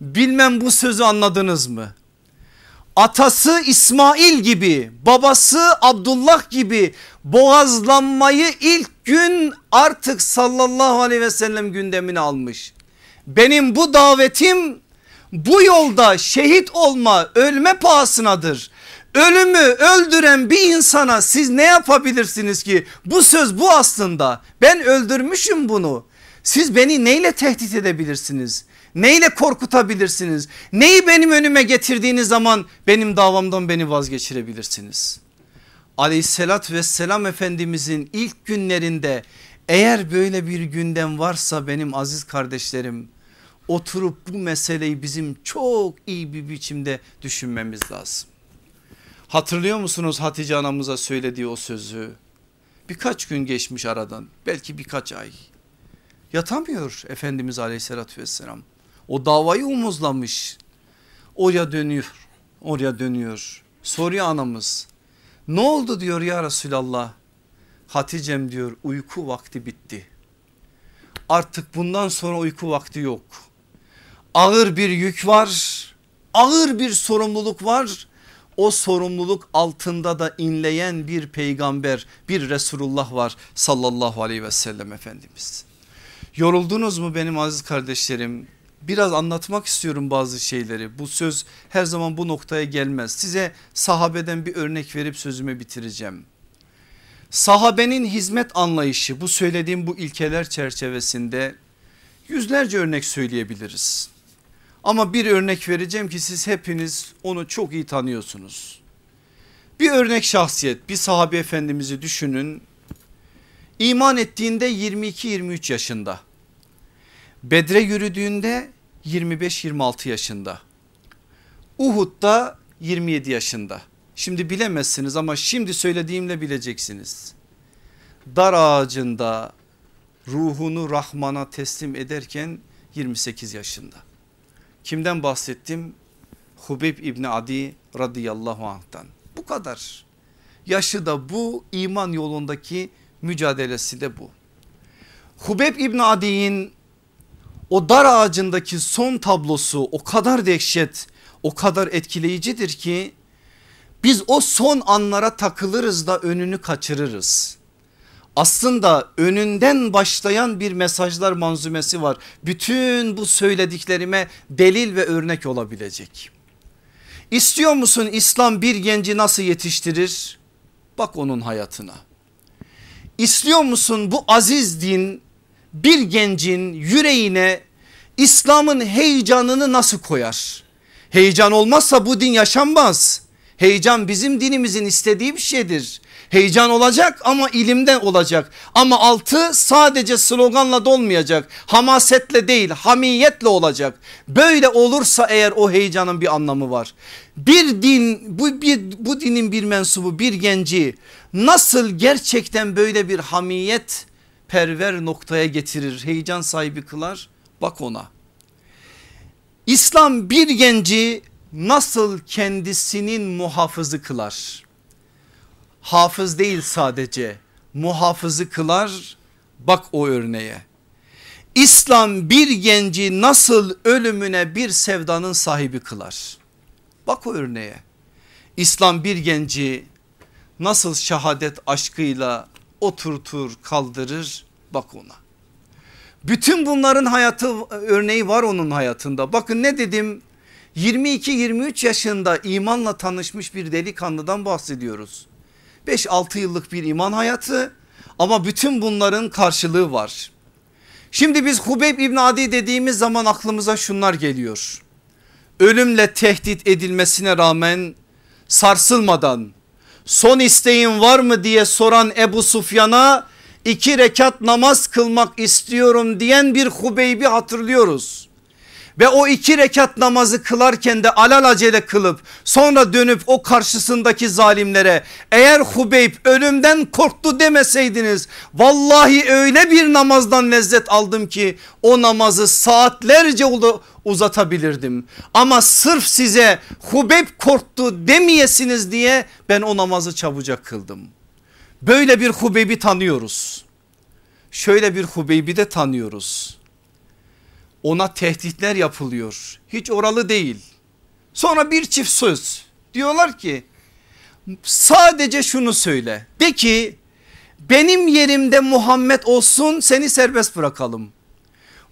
Bilmem bu sözü anladınız mı? Atası İsmail gibi babası Abdullah gibi boğazlanmayı ilk gün artık sallallahu aleyhi ve sellem gündemine almış. Benim bu davetim bu yolda şehit olma ölme pahasınadır. Ölümü öldüren bir insana siz ne yapabilirsiniz ki? Bu söz bu aslında. Ben öldürmüşüm bunu. Siz beni neyle tehdit edebilirsiniz? Neyle korkutabilirsiniz? Neyi benim önüme getirdiğiniz zaman benim davamdan beni vazgeçirebilirsiniz? Aleyhissalat vesselam Efendimizin ilk günlerinde eğer böyle bir gündem varsa benim aziz kardeşlerim oturup bu meseleyi bizim çok iyi bir biçimde düşünmemiz lazım. Hatırlıyor musunuz Hatice anamıza söylediği o sözü? Birkaç gün geçmiş aradan belki birkaç ay. Yatamıyor Efendimiz aleyhissalatü vesselam. O davayı omuzlamış. Oraya dönüyor oraya dönüyor. Soruyor anamız ne oldu diyor ya Resulallah. Hatice'm diyor uyku vakti bitti. Artık bundan sonra uyku vakti yok ağır bir yük var ağır bir sorumluluk var o sorumluluk altında da inleyen bir peygamber bir Resulullah var sallallahu aleyhi ve sellem Efendimiz. Yoruldunuz mu benim aziz kardeşlerim? Biraz anlatmak istiyorum bazı şeyleri. Bu söz her zaman bu noktaya gelmez. Size sahabeden bir örnek verip sözümü bitireceğim. Sahabenin hizmet anlayışı bu söylediğim bu ilkeler çerçevesinde yüzlerce örnek söyleyebiliriz. Ama bir örnek vereceğim ki siz hepiniz onu çok iyi tanıyorsunuz. Bir örnek şahsiyet bir sahabe efendimizi düşünün. İman ettiğinde 22-23 yaşında. Bedre yürüdüğünde 25-26 yaşında. Uhud'da 27 yaşında. Şimdi bilemezsiniz ama şimdi söylediğimle bileceksiniz. Dar ağacında ruhunu Rahman'a teslim ederken 28 yaşında. Kimden bahsettim? Hubeyb İbni Adi radıyallahu anh'tan. Bu kadar. Yaşı da bu iman yolundaki mücadelesi de bu. Hubeyb İbni Adi'nin o dar ağacındaki son tablosu o kadar dehşet o kadar etkileyicidir ki biz o son anlara takılırız da önünü kaçırırız aslında önünden başlayan bir mesajlar manzumesi var. Bütün bu söylediklerime delil ve örnek olabilecek. İstiyor musun İslam bir genci nasıl yetiştirir? Bak onun hayatına. İstiyor musun bu aziz din bir gencin yüreğine İslam'ın heyecanını nasıl koyar? Heyecan olmazsa bu din yaşanmaz. Heyecan bizim dinimizin istediği bir şeydir. Heyecan olacak ama ilimde olacak. Ama altı sadece sloganla dolmayacak. Hamasetle değil hamiyetle olacak. Böyle olursa eğer o heyecanın bir anlamı var. Bir din bu, bir, bu dinin bir mensubu bir genci nasıl gerçekten böyle bir hamiyet perver noktaya getirir heyecan sahibi kılar bak ona. İslam bir genci nasıl kendisinin muhafızı kılar? Hafız değil sadece muhafızı kılar bak o örneğe. İslam bir genci nasıl ölümüne bir sevdanın sahibi kılar? Bak o örneğe. İslam bir genci nasıl şehadet aşkıyla oturtur kaldırır bak ona. Bütün bunların hayatı örneği var onun hayatında. Bakın ne dedim 22-23 yaşında imanla tanışmış bir delikanlıdan bahsediyoruz. 5-6 yıllık bir iman hayatı ama bütün bunların karşılığı var. Şimdi biz Hubeyb İbn Adi dediğimiz zaman aklımıza şunlar geliyor. Ölümle tehdit edilmesine rağmen sarsılmadan son isteğin var mı diye soran Ebu Sufyan'a iki rekat namaz kılmak istiyorum diyen bir Hubeyb'i hatırlıyoruz ve o iki rekat namazı kılarken de alelacele kılıp sonra dönüp o karşısındaki zalimlere eğer Hubeyb ölümden korktu demeseydiniz vallahi öyle bir namazdan lezzet aldım ki o namazı saatlerce uzatabilirdim. Ama sırf size Hubeyb korktu demeyesiniz diye ben o namazı çabucak kıldım. Böyle bir Hubeyb'i tanıyoruz. Şöyle bir Hubeyb'i de tanıyoruz ona tehditler yapılıyor. Hiç oralı değil. Sonra bir çift söz diyorlar ki sadece şunu söyle. De ki benim yerimde Muhammed olsun seni serbest bırakalım.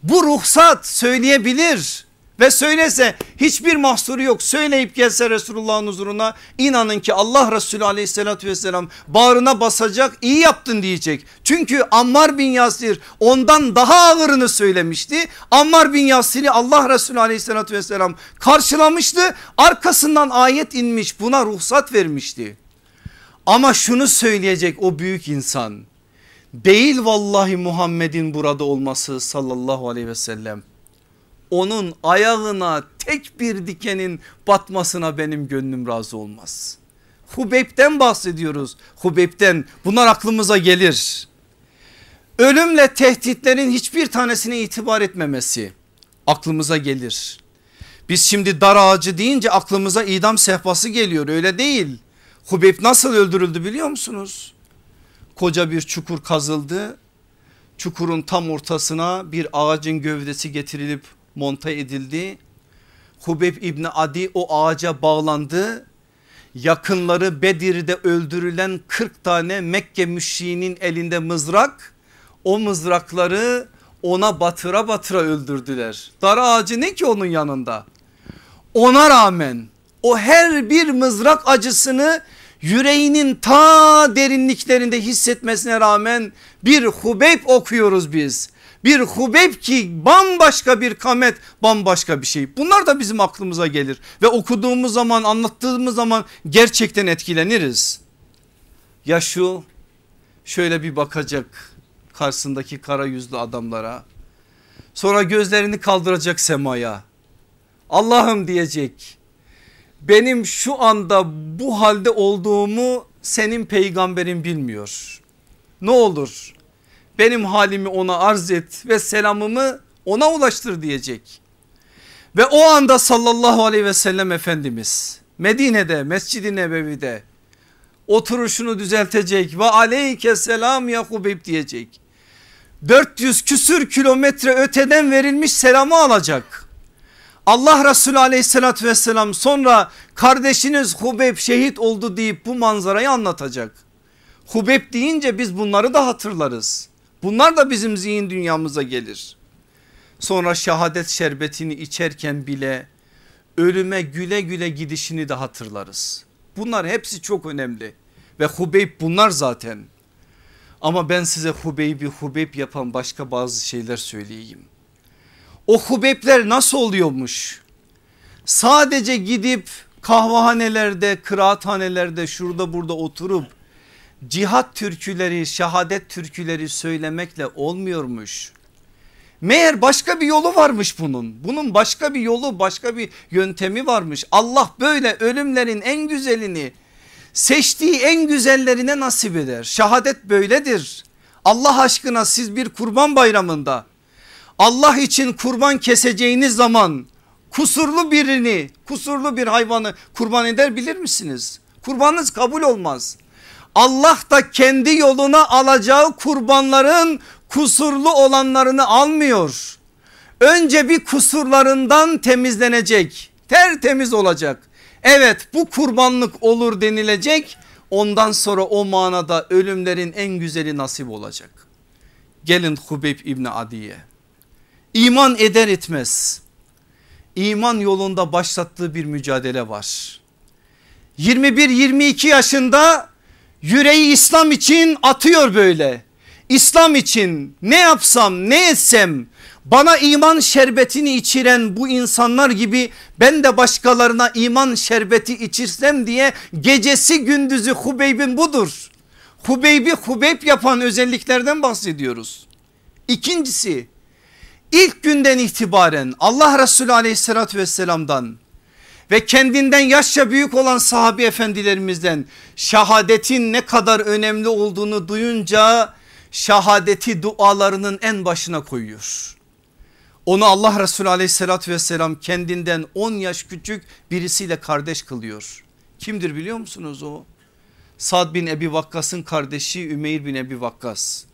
Bu ruhsat söyleyebilir ve söylese hiçbir mahsuru yok söyleyip gelse Resulullah'ın huzuruna inanın ki Allah Resulü aleyhissalatü vesselam bağrına basacak iyi yaptın diyecek. Çünkü Ammar bin Yasir ondan daha ağırını söylemişti. Ammar bin Yasir'i Allah Resulü aleyhissalatü vesselam karşılamıştı arkasından ayet inmiş buna ruhsat vermişti. Ama şunu söyleyecek o büyük insan değil vallahi Muhammed'in burada olması sallallahu aleyhi ve sellem onun ayağına tek bir dikenin batmasına benim gönlüm razı olmaz. Hubeyb'den bahsediyoruz. Hubeyb'den bunlar aklımıza gelir. Ölümle tehditlerin hiçbir tanesine itibar etmemesi aklımıza gelir. Biz şimdi dar ağacı deyince aklımıza idam sehpası geliyor öyle değil. Hubeyb nasıl öldürüldü biliyor musunuz? Koca bir çukur kazıldı. Çukurun tam ortasına bir ağacın gövdesi getirilip monta edildi. Hubeb İbni Adi o ağaca bağlandı. Yakınları Bedir'de öldürülen 40 tane Mekke müşriğinin elinde mızrak o mızrakları ona batıra batıra öldürdüler. Dar ağacı ne ki onun yanında? Ona rağmen o her bir mızrak acısını yüreğinin ta derinliklerinde hissetmesine rağmen bir Hubeyb okuyoruz biz. Bir Hubeyb ki bambaşka bir kamet bambaşka bir şey. Bunlar da bizim aklımıza gelir ve okuduğumuz zaman anlattığımız zaman gerçekten etkileniriz. Ya şu şöyle bir bakacak karşısındaki kara yüzlü adamlara sonra gözlerini kaldıracak semaya Allah'ım diyecek benim şu anda bu halde olduğumu senin peygamberin bilmiyor. Ne olur benim halimi ona arz et ve selamımı ona ulaştır diyecek. Ve o anda sallallahu aleyhi ve sellem Efendimiz Medine'de Mescid-i Nebevi'de oturuşunu düzeltecek ve aleyke selam Yakubib diyecek. 400 küsür kilometre öteden verilmiş selamı alacak. Allah Resulü aleyhissalatü vesselam sonra kardeşiniz Hubeyb şehit oldu deyip bu manzarayı anlatacak. Hubeyb deyince biz bunları da hatırlarız. Bunlar da bizim zihin dünyamıza gelir. Sonra şehadet şerbetini içerken bile ölüme güle güle gidişini de hatırlarız. Bunlar hepsi çok önemli ve Hubeyb bunlar zaten. Ama ben size Hubeyb'i Hubeyb yapan başka bazı şeyler söyleyeyim. O Hubeybler nasıl oluyormuş? Sadece gidip kahvehanelerde, kıraathanelerde şurada burada oturup cihat türküleri, şehadet türküleri söylemekle olmuyormuş. Meğer başka bir yolu varmış bunun. Bunun başka bir yolu, başka bir yöntemi varmış. Allah böyle ölümlerin en güzelini seçtiği en güzellerine nasip eder. Şehadet böyledir. Allah aşkına siz bir kurban bayramında Allah için kurban keseceğiniz zaman kusurlu birini kusurlu bir hayvanı kurban eder bilir misiniz? Kurbanınız kabul olmaz. Allah da kendi yoluna alacağı kurbanların kusurlu olanlarını almıyor. Önce bir kusurlarından temizlenecek tertemiz olacak. Evet bu kurbanlık olur denilecek ondan sonra o manada ölümlerin en güzeli nasip olacak. Gelin Hubeyb İbni Adiye iman eder etmez iman yolunda başlattığı bir mücadele var. 21-22 yaşında yüreği İslam için atıyor böyle. İslam için ne yapsam ne etsem bana iman şerbetini içiren bu insanlar gibi ben de başkalarına iman şerbeti içirsem diye gecesi gündüzü Hubeyb'in budur. Hubeyb'i Hubeyb yapan özelliklerden bahsediyoruz. İkincisi ilk günden itibaren Allah Resulü aleyhissalatü vesselamdan ve kendinden yaşça büyük olan sahabi efendilerimizden şehadetin ne kadar önemli olduğunu duyunca şehadeti dualarının en başına koyuyor. Onu Allah Resulü aleyhissalatü vesselam kendinden 10 yaş küçük birisiyle kardeş kılıyor. Kimdir biliyor musunuz o? Sad bin Ebi Vakkas'ın kardeşi Ümeyr bin Ebi Vakkas.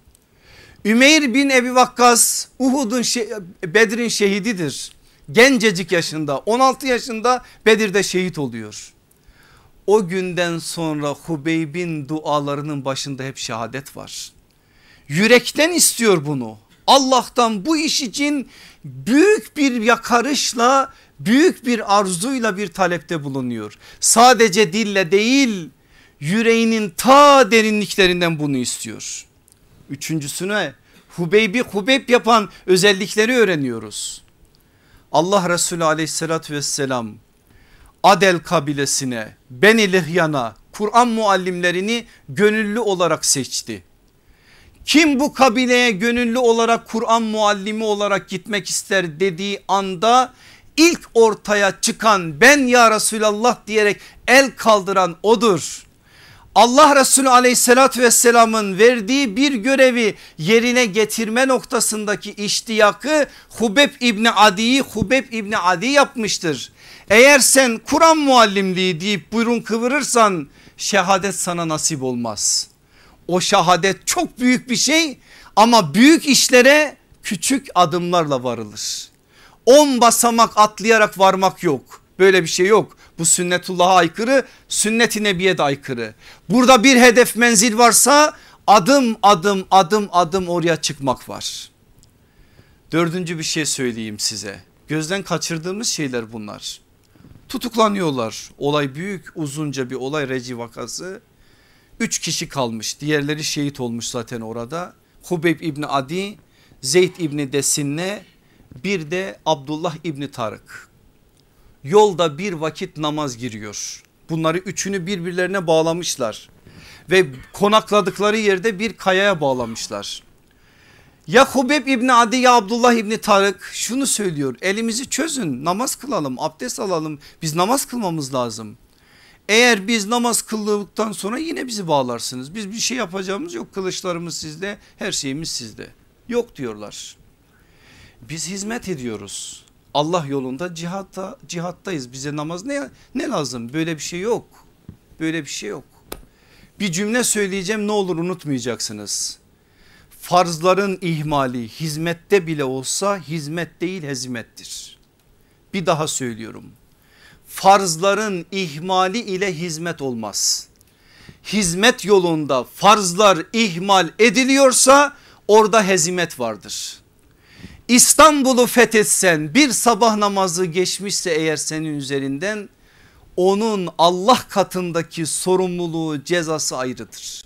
Ümeyr bin Ebi Vakkas Uhud'un Bedir'in şehididir. Gencecik yaşında 16 yaşında Bedir'de şehit oluyor. O günden sonra Hubeyb'in dualarının başında hep şehadet var. Yürekten istiyor bunu. Allah'tan bu iş için büyük bir yakarışla büyük bir arzuyla bir talepte bulunuyor. Sadece dille değil yüreğinin ta derinliklerinden bunu istiyor. Üçüncüsüne Hubeybi Hubeyb yapan özellikleri öğreniyoruz. Allah Resulü aleyhissalatü vesselam Adel kabilesine Beni Lihyan'a Kur'an muallimlerini gönüllü olarak seçti. Kim bu kabileye gönüllü olarak Kur'an muallimi olarak gitmek ister dediği anda ilk ortaya çıkan ben ya Resulallah diyerek el kaldıran odur. Allah Resulü aleyhissalatü vesselamın verdiği bir görevi yerine getirme noktasındaki iştiyakı Hubeb İbni Adi'yi Hubeb İbni Adi yapmıştır. Eğer sen Kur'an muallimliği deyip burun kıvırırsan şehadet sana nasip olmaz. O şehadet çok büyük bir şey ama büyük işlere küçük adımlarla varılır. On basamak atlayarak varmak yok. Böyle bir şey yok. Bu sünnetullah'a aykırı sünnet-i nebiye de aykırı. Burada bir hedef menzil varsa adım adım adım adım oraya çıkmak var. Dördüncü bir şey söyleyeyim size. Gözden kaçırdığımız şeyler bunlar. Tutuklanıyorlar. Olay büyük uzunca bir olay Reci vakası. Üç kişi kalmış diğerleri şehit olmuş zaten orada. Hubeyb İbni Adi, Zeyd İbni Desinne bir de Abdullah İbni Tarık yolda bir vakit namaz giriyor. Bunları üçünü birbirlerine bağlamışlar ve konakladıkları yerde bir kayaya bağlamışlar. Ya Hubeb İbni Adi ya Abdullah İbni Tarık şunu söylüyor elimizi çözün namaz kılalım abdest alalım biz namaz kılmamız lazım. Eğer biz namaz kıldıktan sonra yine bizi bağlarsınız biz bir şey yapacağımız yok kılıçlarımız sizde her şeyimiz sizde yok diyorlar. Biz hizmet ediyoruz Allah yolunda cihatta, cihattayız bize namaz ne, ne lazım böyle bir şey yok böyle bir şey yok. Bir cümle söyleyeceğim ne olur unutmayacaksınız. Farzların ihmali hizmette bile olsa hizmet değil hezimettir. Bir daha söylüyorum. Farzların ihmali ile hizmet olmaz. Hizmet yolunda farzlar ihmal ediliyorsa orada hezimet vardır. İstanbul'u fethetsen bir sabah namazı geçmişse eğer senin üzerinden onun Allah katındaki sorumluluğu cezası ayrıdır.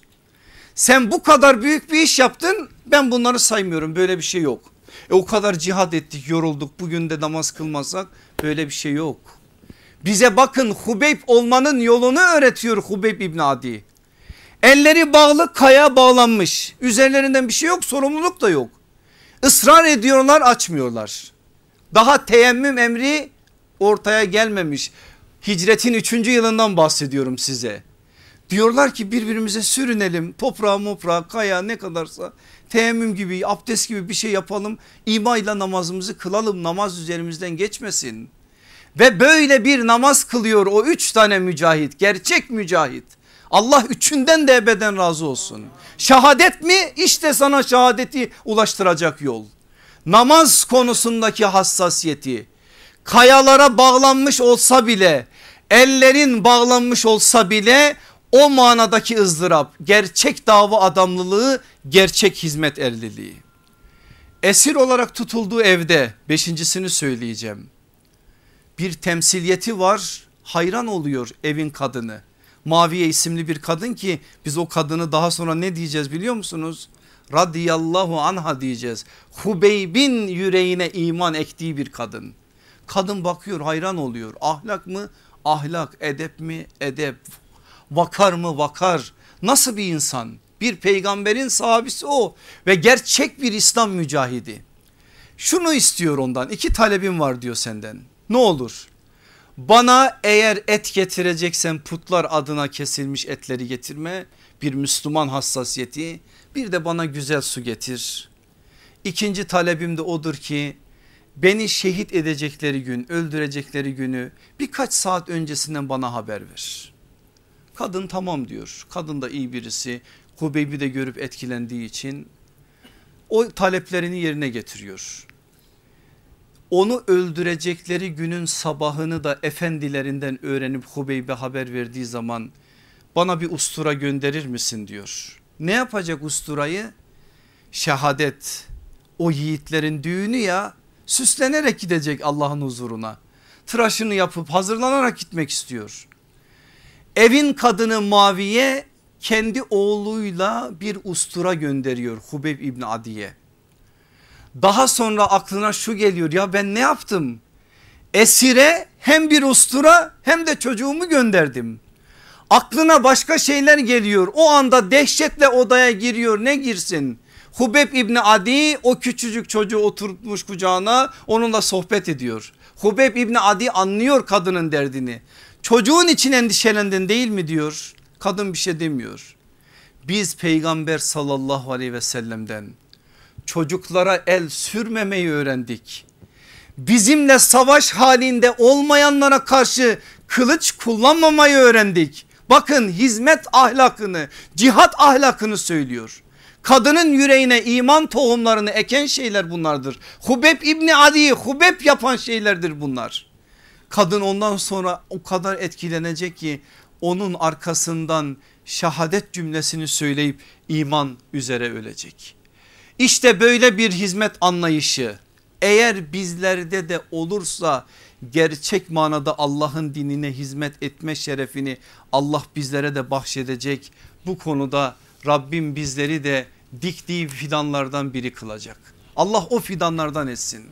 Sen bu kadar büyük bir iş yaptın ben bunları saymıyorum böyle bir şey yok. E o kadar cihad ettik yorulduk bugün de namaz kılmasak böyle bir şey yok. Bize bakın Hubeyb olmanın yolunu öğretiyor Hubeyb İbni Adi. Elleri bağlı kaya bağlanmış. Üzerlerinden bir şey yok sorumluluk da yok. Israr ediyorlar açmıyorlar. Daha teyemmüm emri ortaya gelmemiş. Hicretin 3. yılından bahsediyorum size. Diyorlar ki birbirimize sürünelim toprağa moprağa kaya ne kadarsa teyemmüm gibi abdest gibi bir şey yapalım. İmayla namazımızı kılalım namaz üzerimizden geçmesin. Ve böyle bir namaz kılıyor o üç tane mücahit gerçek mücahit. Allah üçünden de ebeden razı olsun. Şehadet mi? İşte sana şehadeti ulaştıracak yol. Namaz konusundaki hassasiyeti kayalara bağlanmış olsa bile ellerin bağlanmış olsa bile o manadaki ızdırap gerçek dava adamlılığı gerçek hizmet erliliği. Esir olarak tutulduğu evde beşincisini söyleyeceğim. Bir temsiliyeti var hayran oluyor evin kadını. Maviye isimli bir kadın ki biz o kadını daha sonra ne diyeceğiz biliyor musunuz? Radiyallahu anha diyeceğiz. Hubeyb'in yüreğine iman ektiği bir kadın. Kadın bakıyor hayran oluyor. Ahlak mı? Ahlak. Edep mi? Edep. Vakar mı? Vakar. Nasıl bir insan? Bir peygamberin sahabisi o ve gerçek bir İslam mücahidi. Şunu istiyor ondan. iki talebim var diyor senden. Ne olur? Bana eğer et getireceksen putlar adına kesilmiş etleri getirme. Bir Müslüman hassasiyeti. Bir de bana güzel su getir. İkinci talebim de odur ki beni şehit edecekleri gün öldürecekleri günü birkaç saat öncesinden bana haber ver. Kadın tamam diyor. Kadın da iyi birisi. Hubeyb'i de görüp etkilendiği için o taleplerini yerine getiriyor. Onu öldürecekleri günün sabahını da efendilerinden öğrenip Hubeyb'e haber verdiği zaman bana bir ustura gönderir misin diyor. Ne yapacak usturayı? Şehadet o yiğitlerin düğünü ya süslenerek gidecek Allah'ın huzuruna. Tıraşını yapıp hazırlanarak gitmek istiyor. Evin kadını Maviye kendi oğluyla bir ustura gönderiyor Hubeyb İbni Adiye. Daha sonra aklına şu geliyor ya ben ne yaptım? Esire hem bir ustura hem de çocuğumu gönderdim. Aklına başka şeyler geliyor o anda dehşetle odaya giriyor ne girsin? Hubeb İbni Adi o küçücük çocuğu oturtmuş kucağına onunla sohbet ediyor. Hubeb İbni Adi anlıyor kadının derdini. Çocuğun için endişelendin değil mi diyor. Kadın bir şey demiyor. Biz peygamber sallallahu aleyhi ve sellem'den çocuklara el sürmemeyi öğrendik. Bizimle savaş halinde olmayanlara karşı kılıç kullanmamayı öğrendik. Bakın hizmet ahlakını cihat ahlakını söylüyor. Kadının yüreğine iman tohumlarını eken şeyler bunlardır. Hubeb İbni Adi'yi Hubeb yapan şeylerdir bunlar. Kadın ondan sonra o kadar etkilenecek ki onun arkasından şehadet cümlesini söyleyip iman üzere ölecek. İşte böyle bir hizmet anlayışı eğer bizlerde de olursa gerçek manada Allah'ın dinine hizmet etme şerefini Allah bizlere de bahşedecek. Bu konuda Rabbim bizleri de diktiği fidanlardan biri kılacak. Allah o fidanlardan etsin.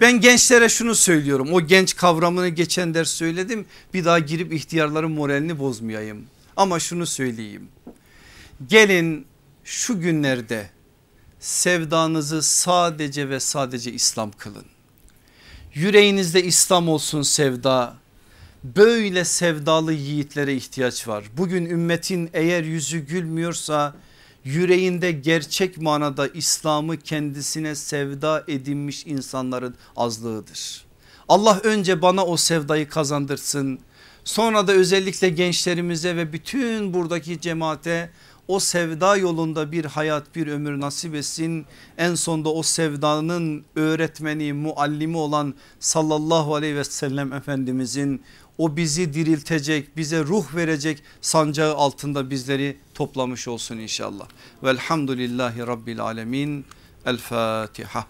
Ben gençlere şunu söylüyorum o genç kavramını geçen ders söyledim bir daha girip ihtiyarların moralini bozmayayım. Ama şunu söyleyeyim gelin şu günlerde sevdanızı sadece ve sadece İslam kılın. Yüreğinizde İslam olsun sevda. Böyle sevdalı yiğitlere ihtiyaç var. Bugün ümmetin eğer yüzü gülmüyorsa yüreğinde gerçek manada İslam'ı kendisine sevda edinmiş insanların azlığıdır. Allah önce bana o sevdayı kazandırsın. Sonra da özellikle gençlerimize ve bütün buradaki cemaate o sevda yolunda bir hayat bir ömür nasip etsin. En sonda o sevdanın öğretmeni muallimi olan sallallahu aleyhi ve sellem efendimizin o bizi diriltecek bize ruh verecek sancağı altında bizleri toplamış olsun inşallah. Velhamdülillahi Rabbil Alemin. El Fatiha.